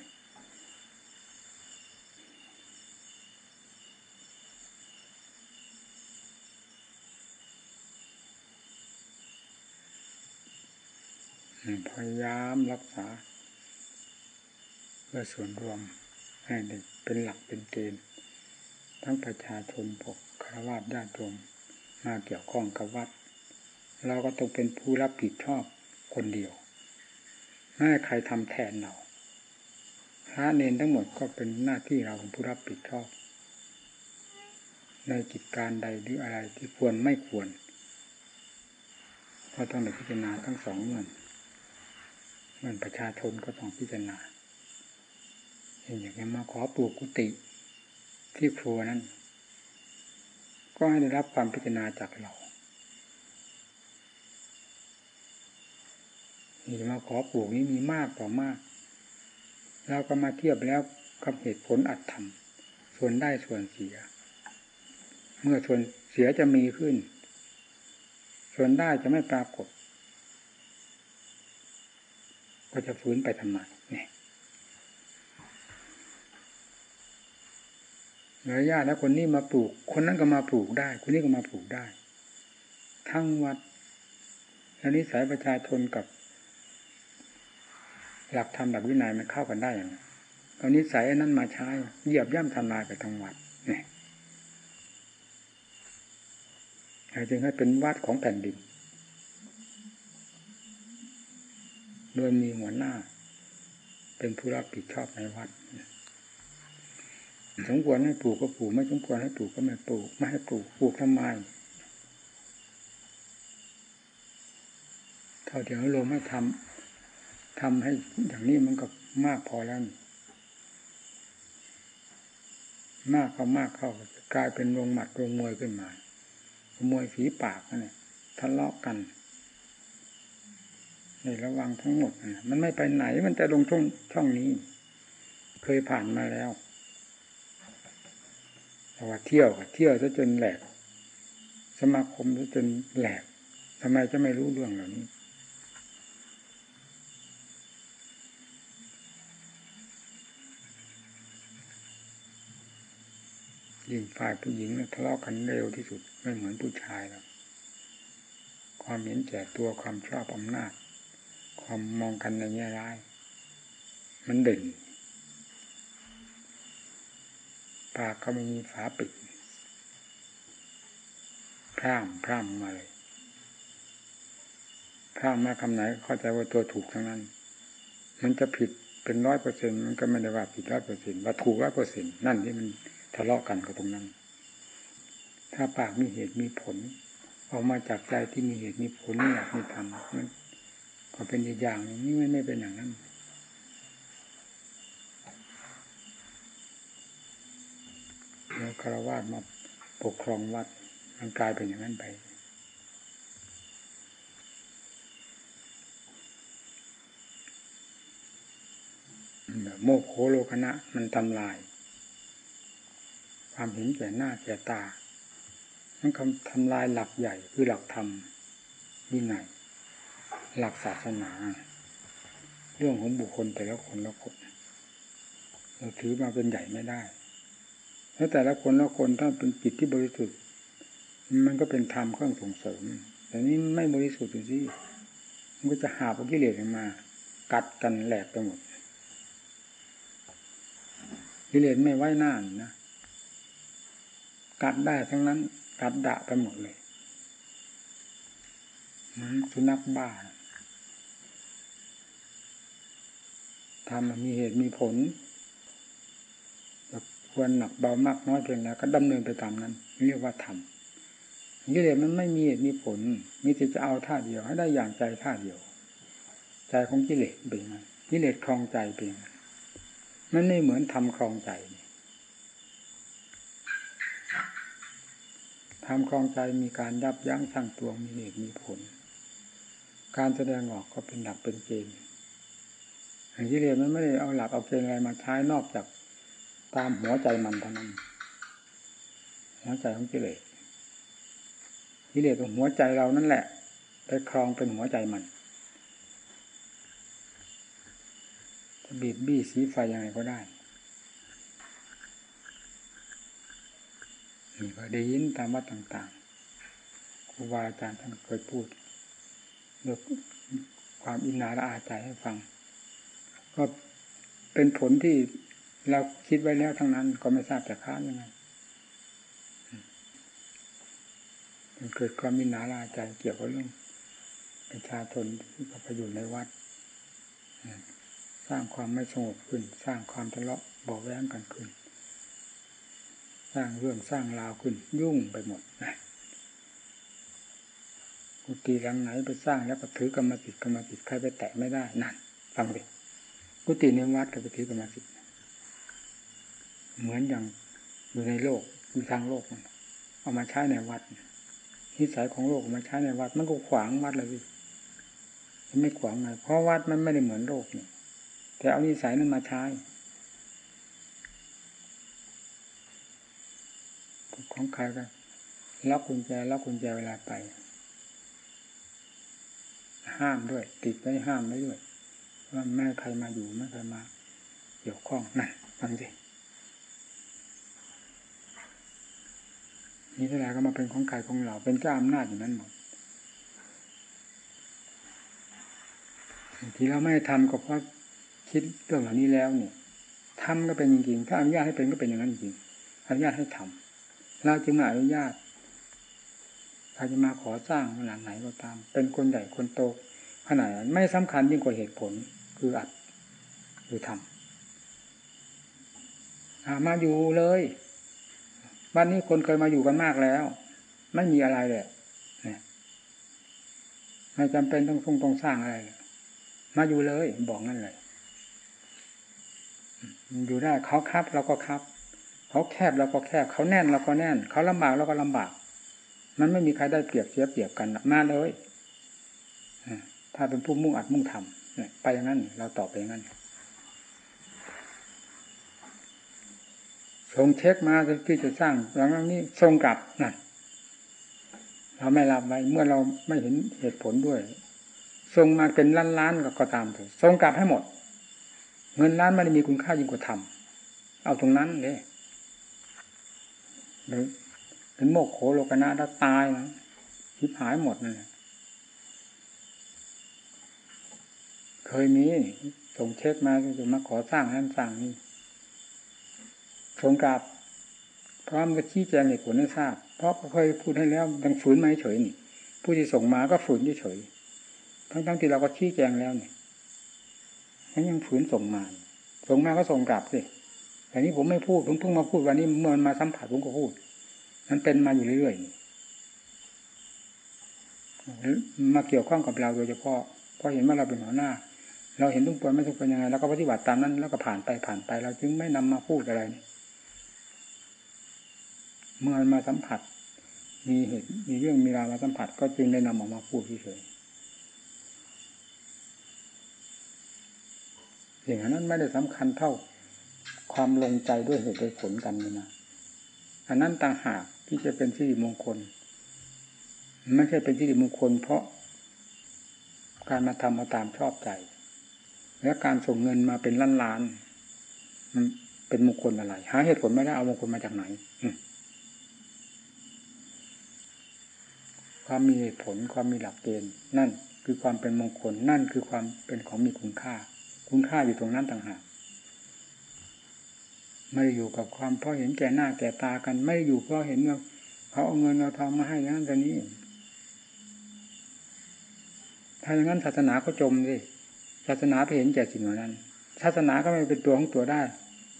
พยายามรักษา เพื่อส่วนรวมให้เป็นหลักเป็นเกณฑ์ ทั้งประชาชนพวกคารวะญาติโยม มาเกี่ยวข้องกับวัด เราก็ต้องเป็นผู้รับผิดชอบคนเดียว ไม่ให้ใครทำแทนเราพระเนนทั้งหมดก็เป็นหน้าที่เราเป็นผู้รับผิดชอบ ในกิจการใดหรืออะไรที่ควรไม่ควรก็ต้องพิจารณาทั้งสองเงื่อนเงื่อนประชาชนก็ต้องพิจารณาอย่างนี้มาขอปลูกกุฏิที่ครัวนั้น ก็ให้ได้รับความพิจารณาจากเรานี่มาขอปลูกนี้มีมากต่อมาก เราก็มาเทียบแล้วกับเหตุผลอัดทำส่วนได้ส่วนเสีย เมื่อส่วนเสียจะมีขึ้น ส่วนได้จะไม่ปรากฏ ก็จะฟื้นไปทำไม เนี่ยเนื้อญาติแล้วคนนี้มาปลูก คนนั้นก็มาปลูกได้ คนนี้ก็มาปลูกได้ ทั้งวัดแล้วนิสัยประชาชนกับ หลักธรรมหลักวินัยมันเข้ากันได้อย่างเอานิสัยนั้นมาใช้เหยียบย่ำทำลายไปทั้งวัดเนี่ยจึงให้เป็นวัดของแผ่นดิน โดยมีหัวหน้า เป็นผู้รับผิดชอบในวัด สมควรให้ปลูกก็ปลูกไม่สมควรให้ปลูกก็ไม่ปลูกไม่ให้ปลูกปลูกทำไมเท่าเดียวลมให้ทำทำให้อย่างนี้มันก็มากพอแล้วมากเข้ามากเข้ากลายเป็นวงหมัดวงมวยขึ้นมามวยฝีปากนี่ทะเลาะกันในระวังทั้งหมดมันไม่ไปไหนมันจะลงช่องช่องนี้ เคยผ่านมาแล้ว แต่ว่าเที่ยวเที่ยวซะจนแหลก สมาคมซะจนแหลกทำไมจะไม่รู้เรื่องเหล่านี้ยิ่งฝ่ายผู้หญิงทะเลาะกันเร็วที่สุดไม่เหมือนผู้ชายแล้วความเห็นแก่ตัวความชอบอำนาจ ความมองกันในแง่ร้าย มันเด่น ปากก็ไม่มีฝาปิดพร่ามพร่ามาเลยพร่ามาคำไหนเข้าใจว่าตัวถูกทั้งนั้น มันจะผิดเป็นร้อยเปอร์เซ็นมันก็ไม่ได้ว่าผิดร้อยเปอร์เซ็นว่าถูกร้อยเปอร์เซ็นนั่นที่มันทะเลาะกันก็ตรงนั้น ถ้าปากมีเหตุมีผลออกมาจากใจที่มีเหตุมีผลม่อยากมีทำมันก็เป็นอีกอย่างนี้ไม่ไม่เป็นอย่างนั้น แล้วคารวะมาปกครองวัดมันกลายเป็นอย่างนั้นไป โมกโคโลคณะมันทำลาย ความเห็นแก่หน้าแก่ตามันคำทำลายหลักใหญ่คือหลักธรรมวินัยหลักศาสนา เรื่องของบุคคลแต่ละคนละคนเราถือมาเป็นใหญ่ไม่ได้ แล้วแต่ละคนละคนถ้าเป็นจิตที่บริสุทธิ์มันก็เป็นธรรมเครื่องส่งเสริม แต่นี้ไม่บริสุทธิ์อยู่ที่มันก็จะหาพวกกิเลสมา กัดกันแหลกไปหมดกิเลสไม่ไว้หน้านะกัดได้ทั้งนั้น กัดดะไปหมดเลยสุนัขบ้าทำมันมีเหตุมีผล ควรหนักเบามากน้อยเพียงแล้วก็ดำเนินไปตามนั้น เรียกว่าธรรมกิเลสมันไม่มีมีผล มีแต่จะเอาท่าเดียว ให้ได้อย่างใจท่าเดียว ใจของกิเลสเป็นไงกิเลสคลองใจเป็นไงมันไม่เหมือนทำคลองใจทำคลองใจมีการยับยั้งชั่งตัวมีเหตุมีผล การแสดงออกก็เป็นหลักเป็นเกณฑ์กิเลสมันไม่ได้เอาหลักเอาเกณฑ์อะไรมาใช้นอกจาก ตามหัวใจมันเท่านั้น หัวใจของกิเลสกิเลสของหัวใจเรานั่นแหละ ไปครองเป็นหัวใจมันจะบีบบี้สีไฟยังไงก็ได้นี่ก็ได้ยินตามวัดต่างๆ ครูบาอาจารย์ท่านเคยพูดด้วยความอินนาละอาใจให้ฟัง ก็เป็นผลที่ เราคิดไว้แล้วทั้งนั้นก็ไม่ทราบจะค้านยังไงมันเกิดความมินาลาใจเกี่ยวกับเรื่องประชาชนที่ไปอยู่ในวัด สร้างความไม่สงบขึ้น สร้างความทะเลาะบอกแว้งกันขึ้น สร้างเรื่องสร้างราวขึ้น ยุ่งไปหมดนะกุฏิหลังไหนไปสร้างแล้วก็ถือกรรมสิทธิ์กรรมสิทธิ์ใครไปแตะไม่ได้นั่นฟังดิกุฏิในวัดก็ไปถือกรรมสิทธิ์ เหมือนอย่างอยู่ในโลกอยู่ทางโลกมันเอามาใช้ในวัดนิสัยของโลกมาใช้ในวัด มันก็ขวางวัดเลยสิไม่ขวางไงเพราะวัดมันไม่ได้เหมือนโลกนี่แต่เอานิสัยนั้นมาใช้ของใครก็ล็อกกุญแจล็อกกุญแจเวลาไป ห้ามด้วย ติดไว้ห้ามไว้ด้วยว่าไม่ให้ใครมาอยู่ไม่ใครมาเกี่ยวข้องนั่นฟังสิ นี่เวลาก็มาเป็นของใครของเรา เป็นเจ้าอำนาจอยู่นั้นหมดที่เราไม่ทำก็เพราะคิดเรื่องเหล่านี้แล้วเนี่ยทำก็เป็นจริงๆ ถ้าอนุญาตให้เป็นก็เป็นอย่างนั้นจริงอนุญาตให้ทำเราจึงมาอนุญาตใครจะมาขอสร้างหลังไหนก็ตาม เป็นคนใหญ่คนโตขนาดนั้นไม่สำคัญยิ่งกว่าเหตุผลคืออัดหรือทำมาอยู่เลย บ้านนี้คนเคยมาอยู่กันมากแล้ว ไม่มีอะไรเลยไม่จำเป็นต้องต้องต้องสร้างอะไร มาอยู่เลย บอกนั่นเลย อยู่ได้เขาครับเราก็ครับ เขาแคบเราก็แคบ เขาแน่นเราก็แน่น เขาลำบากเราก็ลำบาก มันไม่มีใครได้เปรียบเสียเปรียบกันมาเลยถ้าเป็นผู้มุ่งอัดมุ่งทำไปอย่างนั้น เราตอบไปอย่างนั้น ส่งเช็คมาที่จะสร้างหลังนี้ส่งกลับนั่นเราไม่รับไว้เมื่อเราไม่เห็นเหตุผลด้วยส่งมาเป็นล้านล้านก็ตามเถอะส่งกลับให้หมด เงินล้านไม่ได้มีคุณค่ายิ่งกว่าทำเอาตรงนั้นเลยหรือเป็นโมกโขโลกนาถ้าตายนะทิพหายหมดนั่นแหละเคยมีส่งเช็คมาจะมาขอสร้างนั่นสร้างนี่ ส่งกลับพร้อมกับชี้แจงเหตุผลให้ทราบ เพราะเคยพูดให้แล้วดังฝืนไม่เฉยนี่ ผู้ที่ส่งมาก็ฝืนเฉยทั้งๆที่เราก็ชี้แจงแล้วเนี่ยยังฝืนส่งมา ส่งมาก็ส่งกลับสิแต่นี้ผมไม่พูดผมเพิ่งมาพูดวันนี้เมื่อมาสัมผัสผมก็พูด มันเป็นมาอยู่เรื่อยๆมาเกี่ยวข้องกับเราโดยเฉพาะเพราะเห็นว่าเราเป็นหัวหน้า เราเห็นทุกคนไม่ทุกคนยังไงเราก็ปฏิบัติตามนั้น แล้วก็ผ่านไปผ่านไป เราจึงไม่นำมาพูดอะไรเมื่อมาสัมผัส มีเหตุมีเรื่องมีราวมาสัมผัส ก็จึงได้นำออกมาพูดเฉยสิ่งนั้นไม่ได้สำคัญเท่าความลงใจด้วยเหตุด้วยผลกันเลยนะอันนั้นต่างหากที่จะเป็นที่มงคล ไม่ใช่เป็นที่มงคล เพราะการมาทำมาตามชอบใจ และการส่งเงินมาเป็นล้านล้านมันเป็นมงคลอะไร หาเหตุผลไม่ได้เอามงคลมาจากไหน ความมีเหตุผลความมีหลักเกณฑ์นั่นคือความเป็นมงคลนั่นคือความเป็นของมีคุณค่า คุณค่าอยู่ตรงนั้นต่างหากไม่ได้อยู่กับความเพราะเห็นแก่หน้าแก่ตากัน ไม่ได้อยู่เพราะเห็นว่าเขาเอาเงินเอาทองมาให้อย่างนั้นแต่นี้ ถ้าอย่างนั้นศาสนาก็จมสิศาสนาไปเห็นแก่สิ่งเหล่านั้น ศาสนาก็ไม่เป็นตัวของตัวได้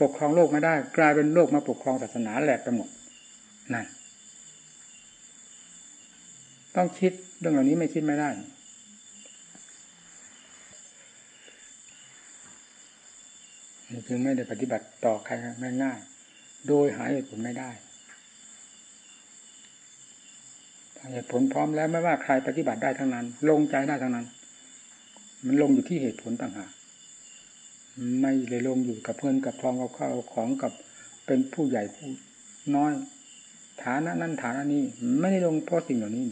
ปกครองโลกไม่ได้ กลายเป็นโลกมาปกครองศาสนาแหลกไปหมดนั่น ต้องคิดเรื่องเหล่านี้ไม่คิดไม่ได้ จึงไม่ได้ปฏิบัติต่อใครง่ายๆโดยหาเหตุผลไม่ได้เหตุผลพร้อมแล้วไม่ว่าใครปฏิบัติได้ทั้งนั้น ลงใจได้ทั้งนั้น มันลงอยู่ที่เหตุผลต่างหากไม่เลยลงอยู่กับเพื่อนกับพองกับข้าวของกับเป็นผู้ใหญ่ผู้น้อย ฐานะนั้นฐานะนี้ ไม่ได้ลงเพราะสิ่งเหล่านี้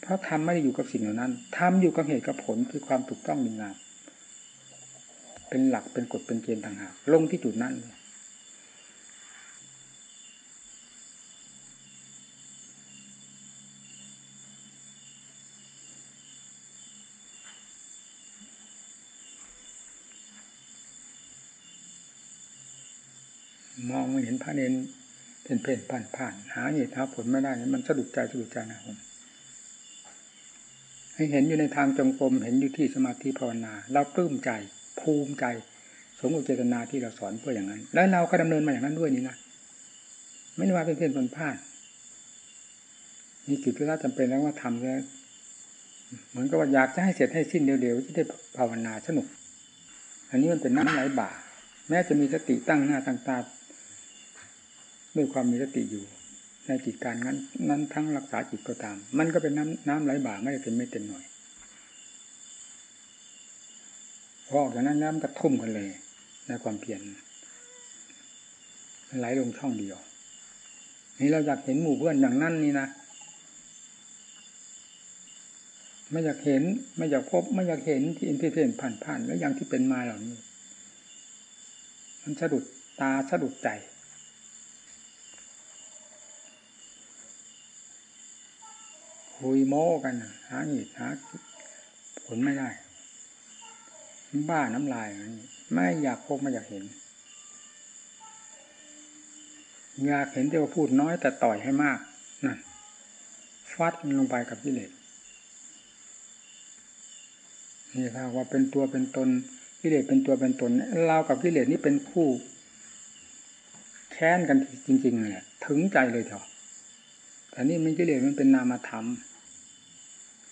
เพราะทำไม่ได้อยู่กับสิ่งเหล่านั้นทำอยู่กับเหตุกับผลคือความถูกต้องดีงามเป็นหลักเป็นกฎเป็นเกณฑ์ต่างหากลงที่จุดนั้นมองไม่เห็นพระเนนเป็นเพนผ่านผ่านหาเหตุหาผลไม่ได้นี่มันสะดุดใจสะดุดใจนะผม เห็นอยู่ในทางจงกรมเห็นอยู่ที่สมาธิภาวนา เราปลื้มใจภูมิใจ สมอุเจตนาที่เราสอนเพื่ออย่างนั้น แล้วเราก็ดำเนินมาอย่างนั้นด้วยนี่นะไม่ได้ว่าเป็นเพื่อนคนพลาดมีกิจธุระจำเป็นแล้วว่าทำแล้วเหมือนกับว่าอยากจะให้เสร็จให้สิ้นเร็วๆจะได้ภาวนาสนุก อันนี้มันเป็นน้ำไหลบ่า แม้จะมีสติตั้งหน้าตั้งตาด้วยความมีสติอยู่ ในกิจการนั้นนั้นทั้งรักษาจิตก็ตาม มันก็เป็นน้ำน้ำไหลบ่าไม่ได้เป็นไม่เต็มหน่อยพอออกจากนั้นน้ำก็ทุ่มกันเลย ในความเพียรไหลลงช่องเดียว นี่เราอยากเห็นหมู่เพื่อนอย่างนั้นนี่นะไม่อยากเห็น ไม่อยากพบ ไม่อยากเห็นที่อินที่เห็นผ่านๆแล้วอย่างที่เป็นมาเหล่านี้ มันสะดุดตาสะดุดใจ คุยโม้กันหาเหตุหาผลไม่ได้ บ้าน้ำลายไม่อยากพบไม่อยากเห็น อยากเห็นแต่ว่าพูดน้อยแต่ต่อยให้มากนั่นฟัดลงไปกับกิเลสนี่ครับว่าเป็นตัวเป็นตนกิเลสเป็นตัวเป็นตนเรากับกิเลสนี่เป็นคู่แค้นกันจริงๆเนี่ยถึงใจเลยเถอะแต่นี่มันกิเลสมันเป็นนามธรรม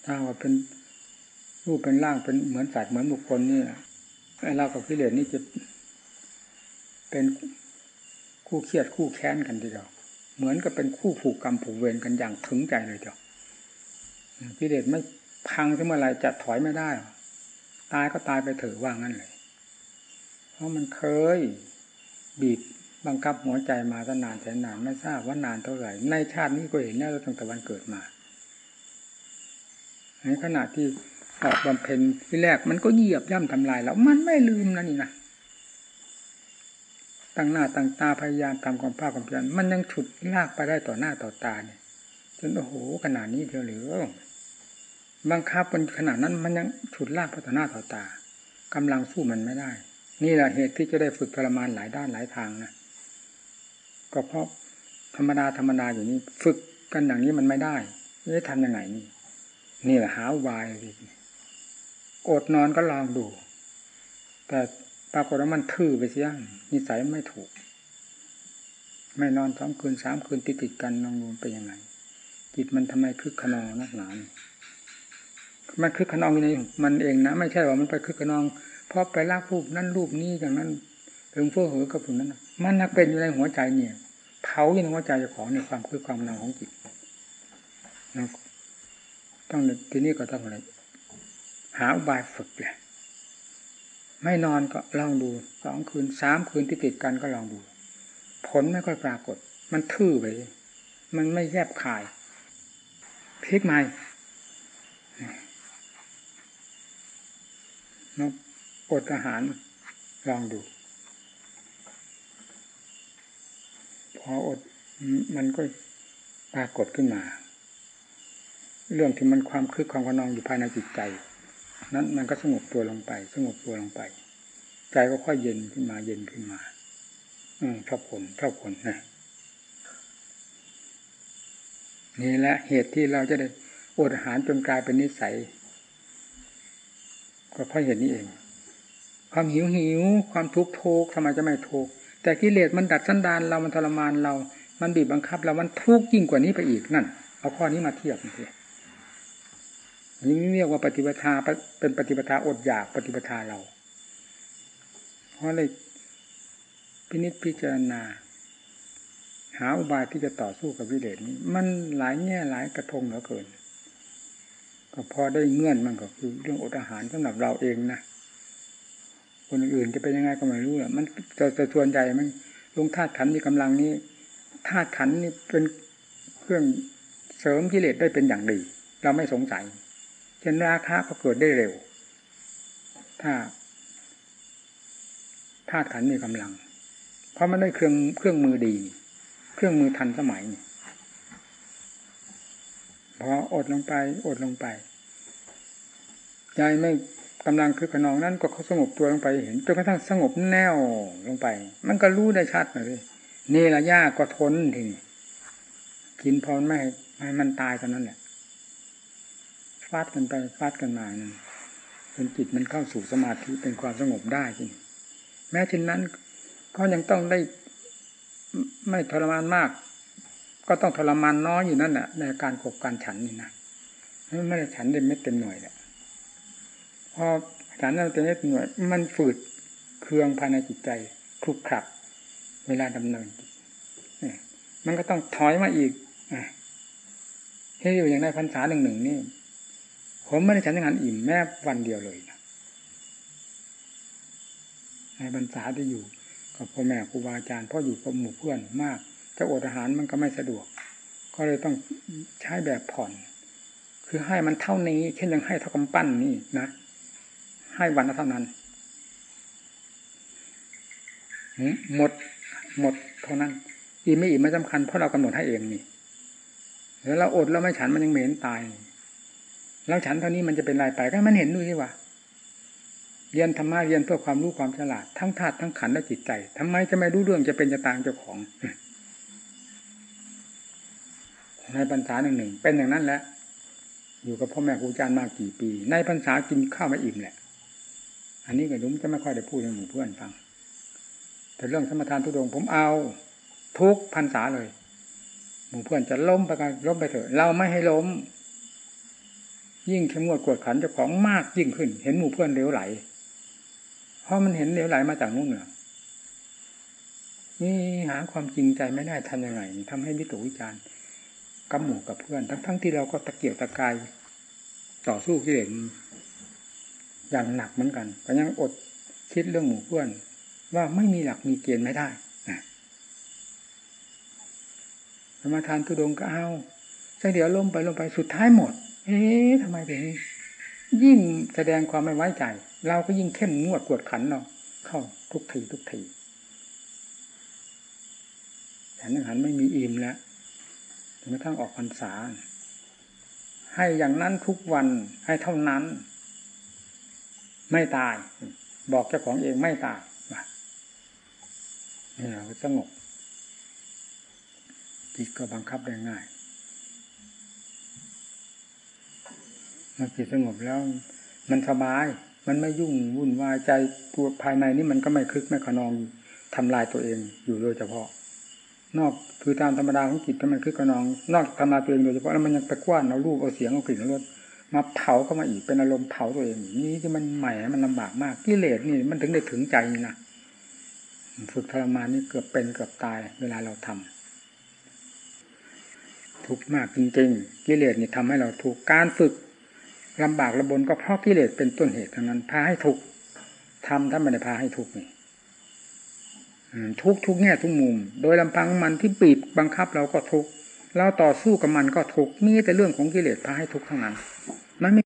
ถ้าว่าเป็นรูปเป็นร่างเป็นเหมือนสัตว์เหมือนบุคคลนี่ไอ้เรากับกิเลสนี่จะเป็นคู่เครียดคู่แค้นกันทีเดียวเหมือนกับเป็นคู่ผูกกรรมผูกเวรกันอย่างถึงใจเลยเดียวกิเลสไม่พังขึ้นเมื่อไรจะถอยไม่ได้ ตายก็ตายไปเถอะว่างั้นเลย เพราะมันเคยบีบบังคับหัวใจมาตั้งนานแสนนานไม่ทราบว่านานเท่าไหร่ ในชาตินี้ก็เห็นแล้วตั้งแต่วันเกิดมา ในขณะที่ออกบำเพ็ญที่แรกมันก็เหยียบย่ำทำลายแล้วมันไม่ลืมนะนี่นะตั้งหน้าตั้งตาพยายามทำความภาคความเพียรมันยังฉุดลากไปได้ต่อหน้าต่อตาเนี่ยจนโอ้โหขนาดนี้เดียวหรือบังคับมันขนาดนั้นมันยังฉุดลากไปต่อหน้าต่อตากำลังสู้มันไม่ได้ นี่แหละเหตุที่จะได้ฝึกทรมานหลายด้านหลายทางนะก็เพราะธรรมดาธรรมดาอย่างนี้ ฝึกกันอย่างนี้มันไม่ได้จะทำยังไงนี่ นี่แหละหาวายอดนอนก็ลองดู แต่ปรากฏว่ามันทื่อไปเสียงนิสัยไม่ถูก ไม่นอนสองคืนสามคืนติดติดกันลองดูเป็นยังไงจิตมันทำไมคึกขนองนักหนามันคึกขนองอยู่ในมันเองนะ ไม่ใช่ว่ามันไปคึกขนองเพราะไปลากรูปนั่นรูปนี้อย่างนั้นถึงเฟื่อเหอกับผุนั้นมันนักเป็นอยู่ในหัวใจเนี่ยเผาอยู่ในหัวใจเจ้าของในความคึกความนองของจิต ต้องทีนี้ก็ต้องอะไรหาอุบายฝึกเลยไม่นอนก็ลองดูสองคืนสามคืนที่ติดกันก็ลองดู ผลไม่ค่อยปรากฏ มันทื่อไปมันไม่แยบคายพลิกใหม่นกอดอาหารลองดู พออดมันก็ปรากฏขึ้นมา เรื่องที่มันความคึกความกระนองอยู่ภายในจิตใจ นั้นมันก็สงบตัวลงไป สงบตัวลงไป ใจก็ค่อยเย็นขึ้นมาเย็นขึ้นมา อืมชอบผลชอบผลนะนี่แหละเหตุที่เราจะได้อดอาหารจนกลายเป็นนิสัย ก็เพราะเหตุนี้เอง ความหิวหิว ความทุกข์ทุกข์ทำไมจะไม่ทุกข์แต่กิเลสมันดัดสันดานเรามันทรมานเรา มันบีบบังคับเรา มันทุกข์ยิ่งกว่านี้ไปอีกนั่น เอาข้อนี้มาเทียบ นี่นี่เรียกว่าปฏิปทาเป็นปฏิปทาอดอยากปฏิปทาเรา เพราะเลยพินิจพิจารณา หาอุบายที่จะต่อสู้กับวิเลศนี้ มันหลายแง่หลายกระทงเหลือเกิน ก็พอได้เงื่อนมันก็คือ เรื่องอดอาหารสำหรับเราเองนะคนอื่นจะเป็นยังไงก็ไม่รู้อะมันจะจะส่วนใหญ่มันลงธาตุขันมีกำลังนี้ธาตุขันนี่เป็นเครื่องเสริมกิเลสได้เป็นอย่างดี เราไม่สงสัย ช่นราคะก็เกิดได้เร็ว ถ้าธาตุขันมีกำลัง เพราะมันได้เครื่องเครื่องมือดี เครื่องมือทันสมัยพออดลงไป อดลงไปใจไม่กำลังคือขนองนั้นก็เขาสงบตัวลงไปเห็นจนกระทั่งสงบแน่วลงไป มันก็รู้ได้ชัดเลยนี่ละยากก็ทนทีนี้กินพอไม่ให้มันตายตอนนั้นแหละ ฟาดกันไปฟาดกันมานั่นจนจิตมันเข้าสู่สมาธิเป็นความสงบได้จริงแม้เช่นนั้นก็ยังต้องได้ไม่ทรมานมาก ก็ต้องทรมานน้อยอยู่นั่นแหละในการขบการฉันนี่นะไม่ได้ฉันเต็มเม็ดเต็มหน่วยแหละพอฉันเต็มเม็ดเต็มหน่วย มันฝืดเครืองภายในจิตใจคลุกคลักเวลาดำเนินมันก็ต้องถอยมาอีกให้อยู่อย่างในพรรษาหนึ่งหนึ่งนี่ ผมไม่ได้ฉันงานอิ่มแม้วันเดียวเลยนะในบรรษาที่อยู่กับพ่อแม่ครูบาอาจารย์พ่ออยู่กับหมู่เพื่อนมากจะอดอาหารมันก็ไม่สะดวก ก็เลยต้องใช้แบบผ่อน คือให้มันเท่านี้ เช่นยังให้เท่ากำปั้นนี่นะให้วันละเท่านั้นหมดหมดเท่านั้นอิ่มไม่อิ่มไม่สำคัญเพราะเรากำหนดให้เองนี่แล้วเราอดแล้วไม่ฉันมันยังเหม็นตาย แล้วฉันเท่านี้มันจะเป็นลายไปก็มันเห็นดูสิว่าเรียนธรรมะเรียนเพื่อความรู้ความฉลาดทั้งธาตุทั้งขันและจิตใจทำไมจะไม่รู้เรื่องจะเป็นจะตางเจ้าของในพรรษาหนึ่งหนึ่งเป็นอย่างนั้นแหละอยู่กับพ่อแม่ครูอาจารย์มากี่ปี ในพรรษากินข้าวมาอิ่มแหละ อันนี้ก็ลุงจะไม่ค่อยได้พูดให้หมู่เพื่อนฟัง แต่เรื่องสมทานทุดงผมเอาทุกพรรษาเลย หมู่เพื่อนจะล้มไปกันล้มไปเถอะ เราไม่ให้ล้ม ยิ่งเข้มงวดกวดขันเจ้าของมากยิ่งขึ้น เห็นหมู่เพื่อนเลี้ยวไหล เพราะมันเห็นเลี้ยวไหลมาจากนู่นเหนือนี่หาความจริงใจไม่ได้ทำยังไงทำให้วิตกวิจารณ์กับหมู่กับเพื่อน ทั้งๆทที่เราก็ตะเกียกตะกายต่อสู้กิเลสอย่างหนักเหมือนกันก็ยังอดคิดเรื่องหมู่เพื่อน ว่าไม่มีหลักมีเกณฑ์ไม่ได้สมาทานทุดงก็เอาสักเดี๋ยวล้มไปลงไปสุดท้ายหมด เอ๊ะทำไมเป็นยิ่งแสดงความไม่ไว้ใจ เราก็ยิ่งเข้มงวดกวดขันเราเข้าทุกทีทุกทีฉันหันไม่มีอิ่มแล้วจนกระทั่งออกพรรษา ให้อย่างนั้นทุกวันให้เท่านั้น ไม่ตาย บอกเจ้าของเองไม่ตายนี่เราสงบจิตก็บังคับได้ง่ายมัน จิตสงบแล้ว มันสบาย มันไม่ยุ่งวุ่นวายใจตัวภายในนี่มันก็ไม่คึกไม่ขนองทำลายตัวเองอยู่โดยเฉพาะ นอกคือตามธรรมดาของจิตก็มันคึกขนอง นอกทำลายตัวเองโดยเฉพาะแล้วมันยังไปกว้านเอารูปเอาเสียงเอากลิ่นเอารสมาเผาเข้ามาอีกเป็นอารมณ์เผาตัวเอง นี่ที่มันใหม่มันลำบากมากกิเลสนี่มันถึงได้ถึงใจนะฝึกทรมานนี่เกือบเป็นเกือบตายเวลาเราทำทุกข์มากจริงๆกิเลสนี่ทำให้เราถูกการฝึก ลำบากระบนก็เพราะกิเลสเป็นต้นเหตุทั้งนั้น พาให้ทุกข์ทำถ้าไม่ได้พาให้ทุกข์นี่ทุกทุกแง่ทุกมุม โดยลำพังมันที่บีบบังคับเราก็ทุกเราต่อสู้กับมันก็ทุกมีแต่เรื่องของกิเลสพาให้ทุกข์ทั้งนั้น มันไม่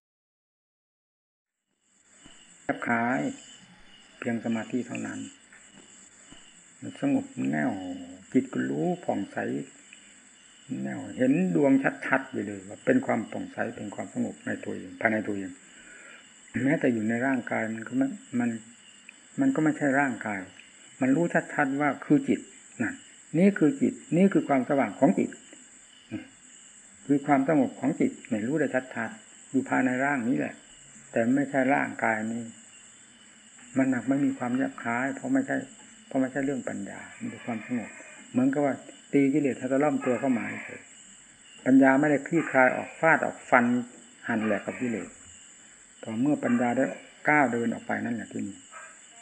แบขายเพียงสมาธิเท่านั้นสงบแน่วจิตก็รู้ผ่องใส เห็นดวงชัดๆอยู่เลยว่าเป็นความป่องใสเป็นความสงบในตัวเองภายในตัวเองแม้แต่อยู่ในร่างกายมันก็ไม่มัน มันก็ไม่ใช่ร่างกาย มันรู้ชัดๆว่าคือจิตนั่นนี่คือจิต นี่คือความสว่างของจิต คือความสงบของจิตไม่ยรู้ได้ชัดๆอยู่ภายในร่างนี้แหละ แต่ไม่ใช่ร่างกายนี้ มันหนักไม่มีความแยบคล้าย เพราะไม่ใช่ เพราะไม่ใช่เรื่องปัญญามันเป็นความสงบเหมือนกับว่า ตีกิเลสให้ตะล่อมตัวเข้ามาเฉยปัญญาไม่ได้คลี่คลายออกฟาดออกฟันหั่นแหลกกับกิเลสต่อเมื่อปัญญาได้ก้าวเดินออกไปนั่นแหละที่นี่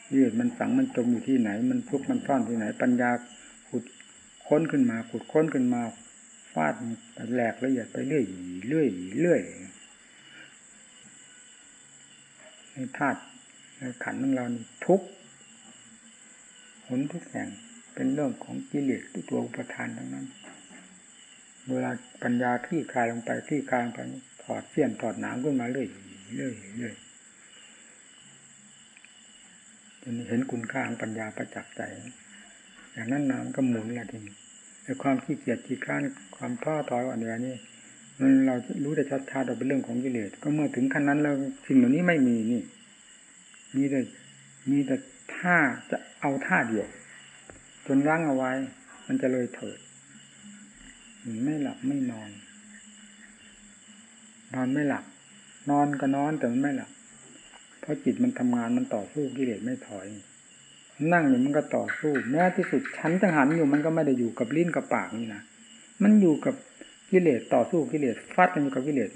กิเลสมันฝังมันจมอยู่ที่ไหน มันทุกมันซ่อนที่ไหน ปัญญาขุดค้นขึ้นมาขุดค้นขึ้นมาฟาดแหลกละเอียดไปเรื่อยเรื่อยเรื่อยในธาตุในขันของเรานี่ทุกผลทุกอย่ง เป็นเรื่องของกิเลสตัวอุปทานทั้งนั้น เวลาปัญญาคลี่คลายลงไปคลี่คลายไปถอดเสี้ยนถอดหนามขึ้นมาเรื่อยเรื่อยเรื่อยจนเห็นคุณค่าของปัญญาประจักษ์ใจ อย่างนั้นน้ำก็หมุนละทีนี้ไอ้ความขี้เกียจขี้ข้านความท้อถอยอ่อนแอนี่มันเรารู้แต่ชัดๆเราเป็นเรื่องของกิเลสก็เมื่อถึงขั้นนั้นแล้วสิ่งเหล่านี้ไม่มีนี่ มีแต่มีแต่ท่าจะเอาท่าเดียว จนรั้งเอาไว้ มันจะเลยเถิด ไม่หลับไม่นอน นอนไม่หลับ นอนก็นอนแต่มันไม่หลับ เพราะจิตมันทำงานมันต่อสู้กิเลสไม่ถอย นั่งอยู่มันก็ต่อสู้ แม้ที่สุดฉันจังหันอยู่มันก็ไม่ได้อยู่กับลิ้นกับปากนี่นะมันอยู่กับกิเลสต่อสู้กิเลสฟาดกันอยู่กับกิเลส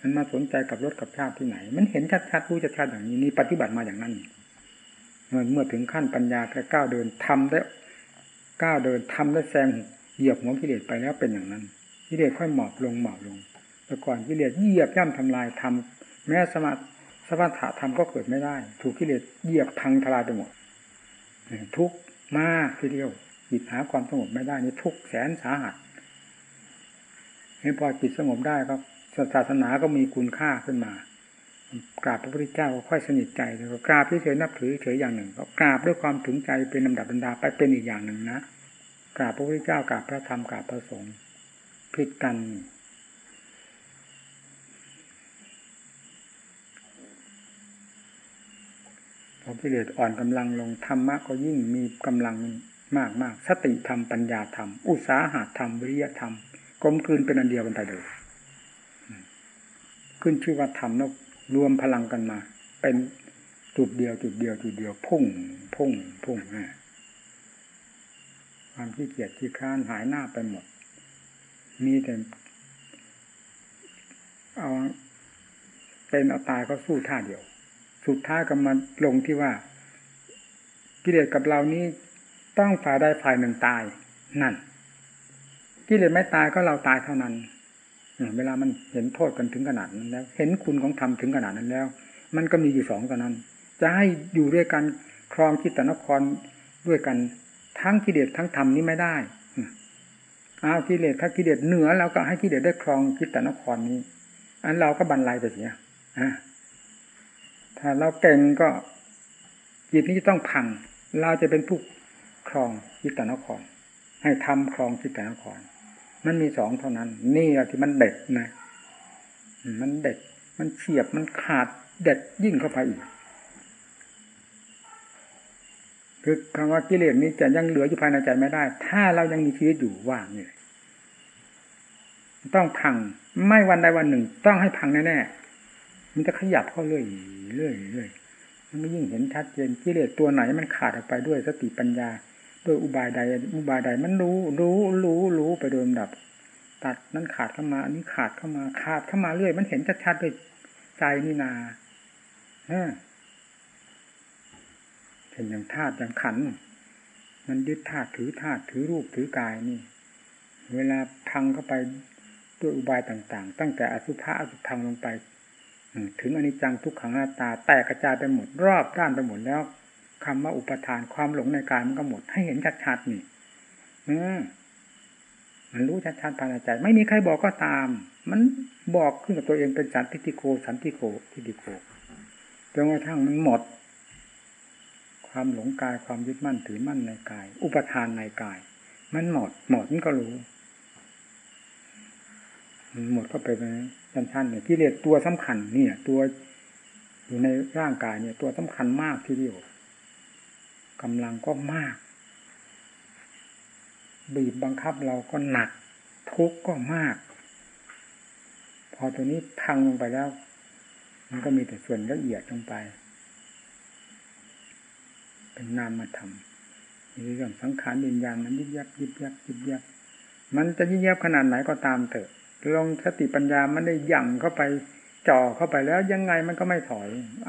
มันมาสนใจกับรถกับชาติที่ไหน มันเห็นชัดๆรู้ชัดๆอย่างนี้นี่ปฏิบัติมาอย่างนั้นเมื่อถึงขั้นปัญญาแค่ก้าวเดินทำได้ ก้าวเดินทำและแซงเหยียบหัวกิเลสไปแล้วเป็นอย่างนั้นกิเลสค่อยหมอบลงหมอบลง แต่ก่อนกิเลสเหยียบย่ำทำลายทำแม้สมาสมาธิธรรมก็เกิดไม่ได้ ถูกกิเลสเหยียบพังทลายไปหมดทุกมากทีเดียวจิตหาความสงบไม่ได้นี่ทุกแสนสาหัสให้พอจิตสงบได้ก็ศาสนาก็มีคุณค่าขึ้นมา กราบพระพุทธเจ้าก็ค่อยสนิทใจแล้วก็กราบเฉยนับถือเฉยอย่างหนึ่งก็กราบด้วยความถึงใจเป็นลำดับบรรดาไปเป็นอีกอย่างหนึ่งนะกราบพระพุทธเจ้ากราบพระธรรมกราบพระสงฆ์ผิดกัน พอกิเลสอ่อนกำลังลงธรรมะก็ยิ่งมีกำลังมากมากสติธรรมปัญญาธรรม อุตสาหะธรรมวิริยธรรมกลมกลืนเป็นอันเดียวกันไปเลยขึ้นชื่อว่าธรรมแล้ว รวมพลังกันมา เป็นจุดเดียว จุดเดียว จุดเดียว พุ่ง พุ่ง พุ่งความขี้เกียจขี้ค้านหายหน้าไปหมด มีแต่เอาเป็นเอาตายก็สู้ท่าเดียว สุดท้ายก็มาลงที่ว่ากิเลสกับเรานี้ต้องฝ่ายใดฝ่ายหนึ่งตายนั่นกิเลสไม่ตายก็เราตายเท่านั้น เวลามันเห็นโทษกันถึงขนาดนั้นแล้ว เห็นคุณของธรรมถึงขนาดนั้นแล้ว มันก็มีอยู่สองกันนั้น จะให้อยู่ด้วยกันครองจิตตนครด้วยกันทั้งกิเลสทั้งธรรมนี้ไม่ได้เอากิเลสถ้ากิเลสเหนือเราก็ให้กิเลสได้ครองจิตตนครนี้ อันเราก็บรรลัยไปเสียถ้าเราเก่งก็จิตนี้จะต้องพัง เราจะเป็นผู้ครองจิตตนคร ให้ทำครองจิตตนคร มันมีสองเท่านั้น นี่แหละที่มันเด็ดนะมันเด็ด มันเฉียบมันขาดเด็ดยิ่งเข้าไปอีกคือคำว่ากิเลสนี้จะยังเหลืออยู่ภายในใจไม่ได้ ถ้าเรายังมีชีวิตอยู่ว่างนี่ต้องพังไม่วันใดวันหนึ่ง ต้องให้พังแน่ๆมันจะขยับเข้าเรื่อยเรื่อยเรื่อยมันไม่ยิ่งเห็นชัดเจนกิเลสตัวไหนมันขาดออกไปด้วยสติปัญญา ด้วยอุบายใด อุบายใดมันรู้ รู้รู้รู้ไปโดยลำดับ ตัดนั้นขาดเข้ามาอันนี้ขาดเข้ามา ขาดเข้ามาเรื่อย มันเห็นชัดๆด้วยใจนี่นาเห็นอย่างธาตุอย่างขัน มันยึดธาตุถือธาตุถือรูปถือกายนี่ เวลาพังเข้าไปด้วยอุบายต่าง ๆ ตั้งแต่อสุภะอสุพังลงไปถึงอนิจจังทุกขังหน้าตาแตกกระจายไปหมดรอบด้านไปหมดแล้ว คำว่าอุปทานความหลงในกายมันก็หมด ให้เห็นชัดๆนี่ออมันรู้ชัดๆภายในใจ ไม่มีใครบอกก็ตาม มันบอกขึ้นกับตัวเองเป็นสันติโก สันติโกทิติโกจนกระทั่งมันหมด ความหลงกายความยึดมั่นถือมั่นในกาย อุปทานในกาย มันหมด หมดมันก็รู้หมดก็ไปไปชั้นๆเนี่ยกิเลสตัวสำคัญ เนี่ย ตัวอยู่ในร่างกายเนี่ย ตัวสำคัญมากทีเดียว กำลังก็มาก บีบบังคับเราก็หนัก ทุกข์ก็มาก พอตัวนี้พังลงไปแล้ว มันก็มีแต่ส่วนละเอียดลงไป เป็นนามธรรมาทำเรื่องสังขารวิญญาณมันยิบยับยิบยับยิบยับมันจะยิบยับขนาดไหนก็ตามเถอะลงสติปัญญามันได้ยั่งเข้าไปจ่อเข้าไปแล้วยังไงมันก็ไม่ถอย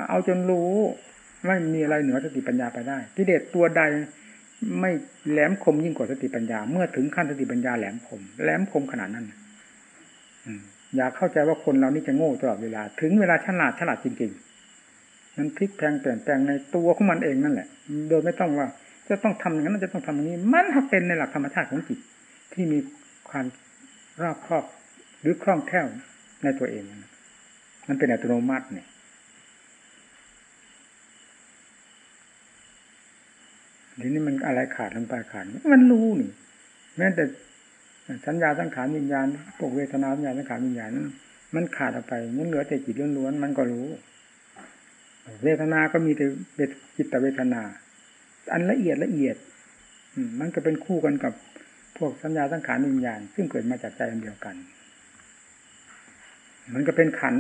เอาจนรู้ ไม่มีอะไรเหนือสติปัญญาไปได้กิเลสตัวใดไม่แหลมคมยิ่งกว่าสติปัญญา เมื่อถึงขั้นสติปัญญาแหลมคมแหลมคมขนาดนั้นอย่าเข้าใจว่าคนเรานี่จะโง่ตลอดเวลา ถึงเวลาฉลาดฉลาดจริงๆมันพลิกแพงเปลี่ยนแปลงในตัวของมันเองนั่นแหละ โดยไม่ต้องว่า จะต้องทำอย่างนั้นจะต้องทำอย่างนี้ มันเป็นในหลักธรรมชาติของจิตที่มีความรอบครอบหรือคล่องแคล่วในตัวเอง มันเป็นอัตโนมัติเนี่ย ทีนี้มันอะไรขาดลงไปขาด มันรู้นี่แม้แต่สัญญาสังขารวิญญาณพวกเวทนาสัญญาสังขารวิญญาณนั้นมันขาดออกไปมันเหลือแต่จิตล้วนๆมันก็รู้ เวทนา ก็มีแต่จิตเวทนา อันละเอียดละเอียดมันก็เป็นคู่กันกับพวกสัญญาสังขารวิญญาณ ซึ่งเกิดมาจากใจอันเดียวกัน มันก็เป็นขัน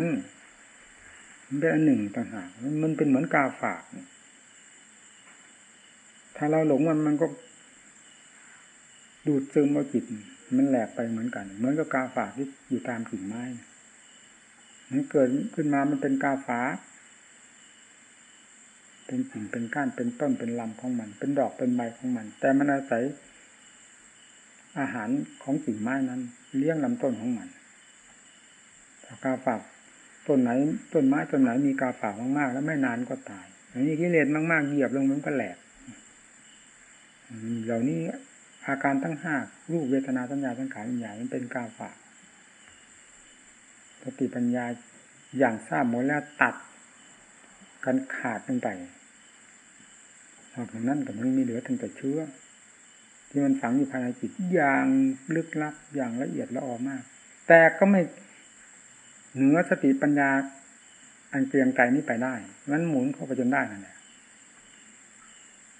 มันเป็นอันหนึ่งต่างหากมันเป็นเหมือนกาฝาก ถ้าเราหลงมันมันก็ ดูดซึมเอาจิต มันแหลกไปเหมือนกัน เหมือนกับกาฝากที่อยู่ตามกิ่งไม้มันเกิดขึ้นมามันเป็นกาฝาเป็นกิ่งเป็นก้านเป็นต้นเป็นลำของมัน เป็นดอกเป็นใบของมัน แต่มันอาศัยอาหารของกิ่งไม้นั้น เลี้ยงลำต้นของมันกาฝากต้นไหนต้นไม้ต้นไหนมีกาฝากมากๆแล้วไม่นานก็ตายอันนี้กิเลสมากๆเหยียบลงมันก็แหลก เหล่านี้อาการทั้งห้ารูปเวทนาสัญญาสังขารวิญญาณมันเป็นกาฝากสติปัญญาอย่างทราบหมดแล้วตัดกันขาดลงไปนอกจากนั้นก็มันมีเหลือทั้งแต่เชื้อ ที่มันฝังอยู่ภายในจิตอย่างลึกลับอย่างละเอียดละออมาก แต่ก็ไม่เหนือสติปัญญาอันเกรียงไกรนี้ไปได้ มันหมุนเข้าไปจนได้นั่นแหละ